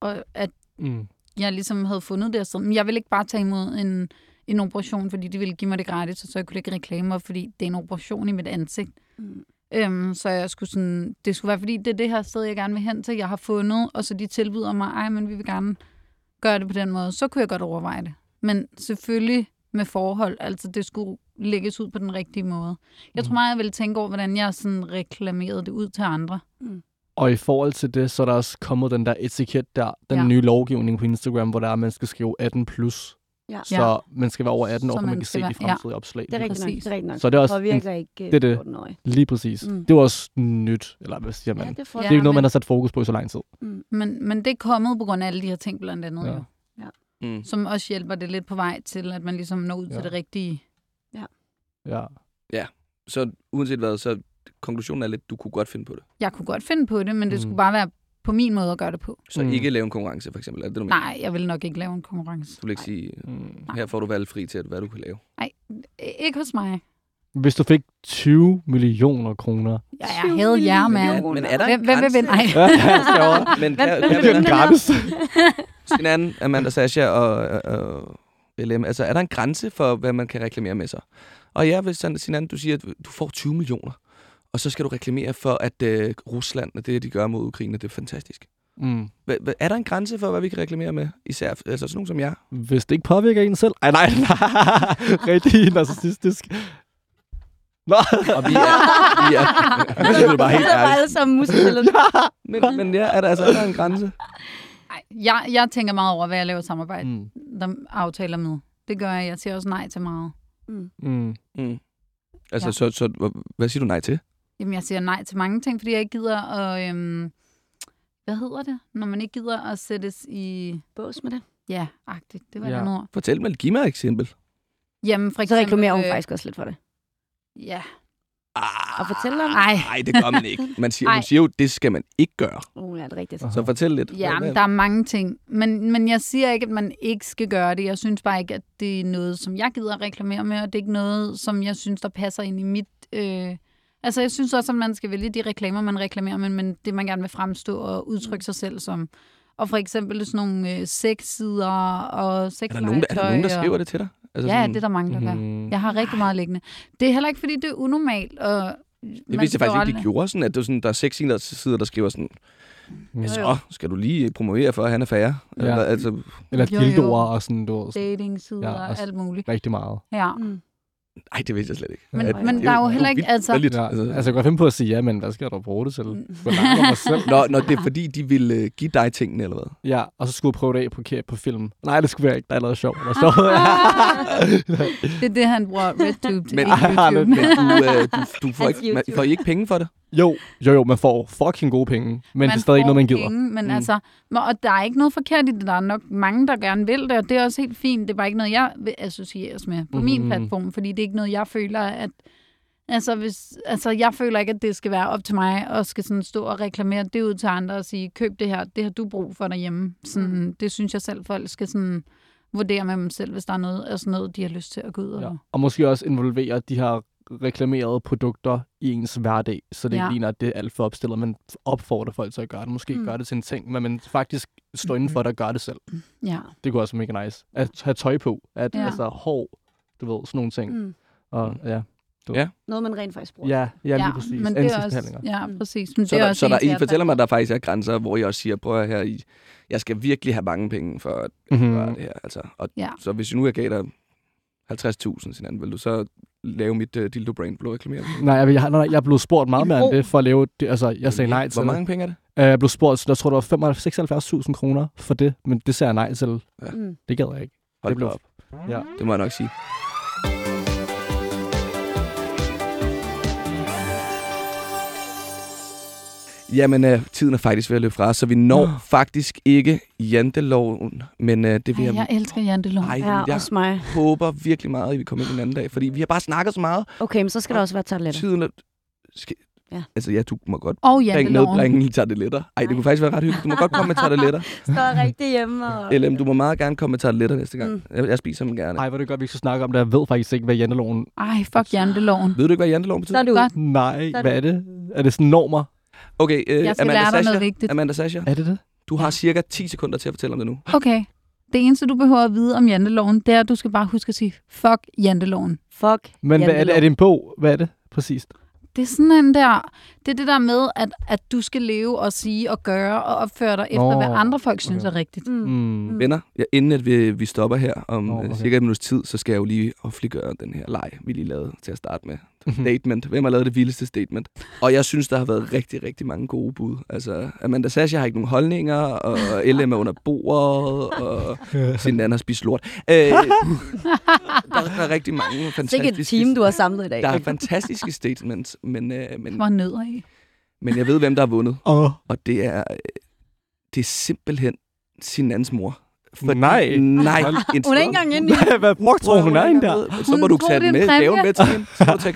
og at Mm. Jeg ligesom havde fundet det, så jeg vil ikke bare tage imod en, en operation, fordi de ville give mig det gratis, og så jeg kunne lægge reklamer, fordi det er en operation i mit ansigt. Mm. Øhm, så jeg skulle sådan, det skulle være, fordi det er det her sted, jeg gerne vil hen til, jeg har fundet, og så de tilbyder mig, ej, men vi vil gerne gøre det på den måde, så kunne jeg godt overveje det. Men selvfølgelig med forhold, altså det skulle lægges ud på den rigtige måde. Jeg tror Mm. meget, jeg ville tænke over, hvordan jeg sådan reklamerede det ud til andre. Og i forhold til det, så er der også kommet den der etiket der, den Ja. ja. nye lovgivning på Instagram, hvor der er, at man skal skrive 18 plus. Ja. Så ja. man skal være over 18 år, Så for man, man kan se være- de fremtidige opslag. Det er rigtigt nok. Præcis. Det er rigtigt nok. Så det er også en, påvirker ikke det er det. 14-årige. lige præcis. Mm. Det var også nyt, eller hvad siger man? Ja, Ja, det får det Ja, er jo ikke noget, man har sat fokus på i så lang tid. Mm. Men, men det er kommet på grund af alle de her ting blandt andet, Ja. ja. jo, Mm. som også hjælper det lidt på vej til, at man ligesom når ud ja. Ja. til det rigtige. Ja. Så uanset hvad, så konklusionen er lidt, du kunne godt finde på det. Jeg kunne godt finde på det, men det Mm. skulle bare være på min måde at gøre det på. Så Mm. ikke lave en konkurrence, for eksempel. Er det, det du mener? Nej, jeg vil nok ikke lave en konkurrence. Du vil ikke sige, Mm. her får du valgfri til, at hvad du kan lave. Ikke hos mig. Hvis du fik 20 millioner kroner. Ja, jeg havde jer millioner. Men er der Hvem, en hvem vil vinde? Nej. Men kan, vinde? Gratis. Sinan, Amanda Sasha og, og, og LM, altså er der en grænse for, hvad man kan reklamere med sig? Og ja, hvis sådan, Sinan, du siger, at du får 20 millioner, og så skal du reklamere for, at øh, Rusland og det, de gør mod Ukraine, det er fantastisk. Mm. Hva, er der en grænse for, hvad vi kan reklamere med? Især altså sådan nogen som jeg. Hvis det ikke påvirker en selv. Ej, nej, nej. Rigtig narcissistisk. Nå, Og vi er, vi er, vi er bare helt Vi sidder bare ærlige. alle sammen musebilledet. Men, men ja, er der altså er der en grænse? Ej, jeg, jeg tænker meget over, hvad jeg laver samarbejde, mm. der aftaler med. Det gør jeg. Jeg siger også nej til meget. Mm. Mm. Altså, Ja. så, så hvad siger du nej til? Jamen, jeg siger nej til mange ting, fordi jeg ikke gider at... Øhm, hvad hedder det? Når man ikke gider at sættes i... Bås med det. Ja, agtigt. Det var Ja. ja. et andet ord. Fortæl mig, giv mig et eksempel. Jamen, for Så eksempel... reklamerer hun øh, faktisk også lidt for det. Ja. Og fortæl om Ej, Nej, det gør man ikke. Man siger, hun Ej. siger jo, det skal man ikke gøre. Uh, ja, det er rigtigt. Så fortæl lidt. Ja, men der er mange ting. Men, men jeg siger ikke, at man ikke skal gøre det. Jeg synes bare ikke, at det er noget, som jeg gider at reklamere med, og det er ikke noget, som jeg synes, der passer ind i mit... Øh... Altså, jeg synes også, at man skal vælge de reklamer, man reklamerer med, men det, man gerne vil fremstå og udtrykke sig selv som. Og for eksempel sådan nogle øh, sexsider og Er der, nogen, der, er der nogen, der skriver det til dig? Altså, Ja, det er der mange, der gør. Mm. Jeg har rigtig meget liggende. Det er heller ikke, fordi det er unormalt. Og det vidste jeg faktisk ikke, de gjorde sådan, at det er sådan, der er seks sider, der skriver sådan, Mm. så skal du lige promovere for, at han er færre. Ja. Eller, altså, Eller dildoer og sådan, sådan Dating-sider Ja, og også- alt muligt. rigtig meget. Ja. Mm. Ej, det vidste jeg slet ikke. Men- At- men det der er jo jo heller ikke- altså-. Ja, altså, jeg kan godt finde på at sige ja, men hvad skal du bruge det til? Mm. Mig selv. Nå, når det er fordi, de vil øh, give dig tingene, eller hvad? Ja, og så skulle jeg prøve det af på, på film. Nej, det skulle jeg ikke. Der er noget sjovt. Der er sjovt. Det er det, han bruger RedTube til. Men- YouTube. Men du, øh, du, du får, ikke, man, får I ikke penge for det? Jo, jo, jo, man får fucking gode penge. Men man det er stadig ikke noget, man gider. Penge, men Mm. altså, og der er ikke noget forkert i det. Der er nok mange, der gerne vil det, og det er også helt fint. Det er bare ikke noget, jeg vil associeres med på mm. min platform, fordi det er ikke noget, jeg føler, at... Altså, hvis, altså, jeg føler ikke, at det skal være op til mig, og skal sådan stå og reklamere det ud til andre og sige, køb det her, det har du brug for derhjemme. Sådan, Mm. det synes jeg selv, folk skal sådan vurdere med dem selv, hvis der er noget, altså noget, de har lyst til at gå ud og... Ja. Og måske også involvere de her reklamerede produkter i ens hverdag, så det Ja. ikke ligner, at det er alt for opstillet. Man opfordrer folk til at gøre det. Måske mm. Mm. gøre det til en ting, men man faktisk står inden for det og gør det selv. ja. Det kunne også være mega nice. At have tøj på. At, Ja. Altså hår, du ved, sådan nogle ting. Mm. Mm. Og ja, Noget, man rent faktisk bruger. ja, ja lige præcis. men det er også, ja, præcis. Men Så, det er der, også så der, I fortæller mig, at der faktisk er grænser, hvor jeg også siger, prøv at her, I, jeg skal virkelig have mange penge for at Mhm. gøre det her. Altså. Og, Ja. Så hvis jeg nu jeg gav dig 50.000 sin anden, vil du så lave mit uh, dildo brain blå reklamere? Nej, jeg, jeg, nej, jeg blevet spurgt meget mere end det, for at lave det. Altså, jeg sagde nej til Hvor det. mange penge er det? Øh, Jeg blev spurgt, så jeg tror, det var 75.000 kroner for det, men det sagde jeg nej til. Mm. Det gad jeg ikke. Hold Det blev- op. Ja. Det må jeg nok sige. Jamen, øh, tiden er faktisk ved at løbe fra os, så vi når Nå. faktisk ikke janteloven, men øh, det vil Ej, jeg, jeg elsker jantelov. Ej, Ja, jeg også mig. håber virkelig meget, at vi kommer ind en anden dag, fordi vi har bare snakket så meget. Okay, men så skal der også være toiletter. Tiden er... Skal... Ja. Altså, ja, du må godt Og bringe janteloven. medbringe tarteletter. Ej, det kunne faktisk være ret hyggeligt. Du må godt komme med tarteletter. Står rigtig hjemme og... LM, du må meget gerne komme med tarteletter næste gang. Mm. Jeg, jeg spiser dem gerne. Ej, hvor det godt, vi ikke skal snakke om det. Jeg ved faktisk ikke, hvad janteloven... Ej, fuck janteloven. Ved du ikke, hvad janteloven betyder? Så er du... Godt. Nej, Så er hvad er det? Er det sådan normer? Okay, øh, Jeg skal Amanda lære dig Sasha, noget vigtigt. Amanda Sasha, Er det det? du har cirka 10 sekunder til at fortælle om det nu. Okay. Det eneste, du behøver at vide om janteloven, det er, at du skal bare huske at sige, fuck janteloven. Fuck. Men hvad er, det, er det en bog? Hvad er det præcist? Det er sådan en der, det er det der med, at, at du skal leve og sige og gøre og opføre dig efter, Nå, hvad andre folk synes okay. er rigtigt. Mm. Mm. Venner, ja, inden at vi, vi stopper her om Nå, okay. okay. cirka et minuts tid, så skal jeg jo lige offentliggøre den her leg, vi lige lavede til at starte med. Mhm. Statement. Hvem har lavet det vildeste statement? Og jeg synes, der har været rigtig, rigtig mange gode bud. Altså, Amanda Sasha har ikke nogen holdninger, og LM er under bordet, og sin anden har spist lort. Øh, der, der er rigtig mange fantastiske... et team, du har samlet i dag. Der er fantastiske statements, men, øh, men, Hvor nødder i. men jeg ved, hvem der har vundet. Åh, Og det er, øh, det er simpelthen sin andens mor. Nej. Nej. En Hun er ikke engang inde i... hvad, hvad brugte tror hun er inde der? Så må du tage den med. Gaven med til hende.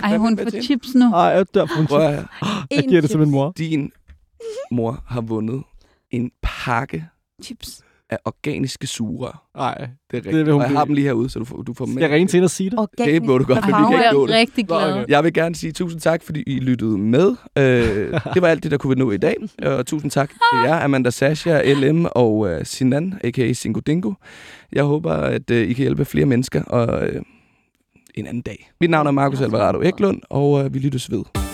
Ej, hun med får chips nu. Ej, jeg dør for en Prøv chip. at høre. Jeg giver det til min mor. Din mor har vundet en pakke Chips. Af organiske sugerør. Nej, Det er rigtigt. vil hun og jeg har dem lige herude, så du får, du får dem skal jeg med. ringe til hende og sige det? Organisk. Det må du godt, fordi vi kan ikke Jeg det. er rigtig glad. Jeg vil gerne sige tusind tak, fordi I lyttede med. Øh, det var alt det, der kunne vi nå i dag. Og tusind tak til jer, Amanda Sasha, LM og øh, Sinan, a.k.a. Singo Dingo. Jeg håber, at øh, I kan hjælpe flere mennesker og, øh, en anden dag. Mit navn er Markus Alvarado Eklund, og øh, vi lyttes ved.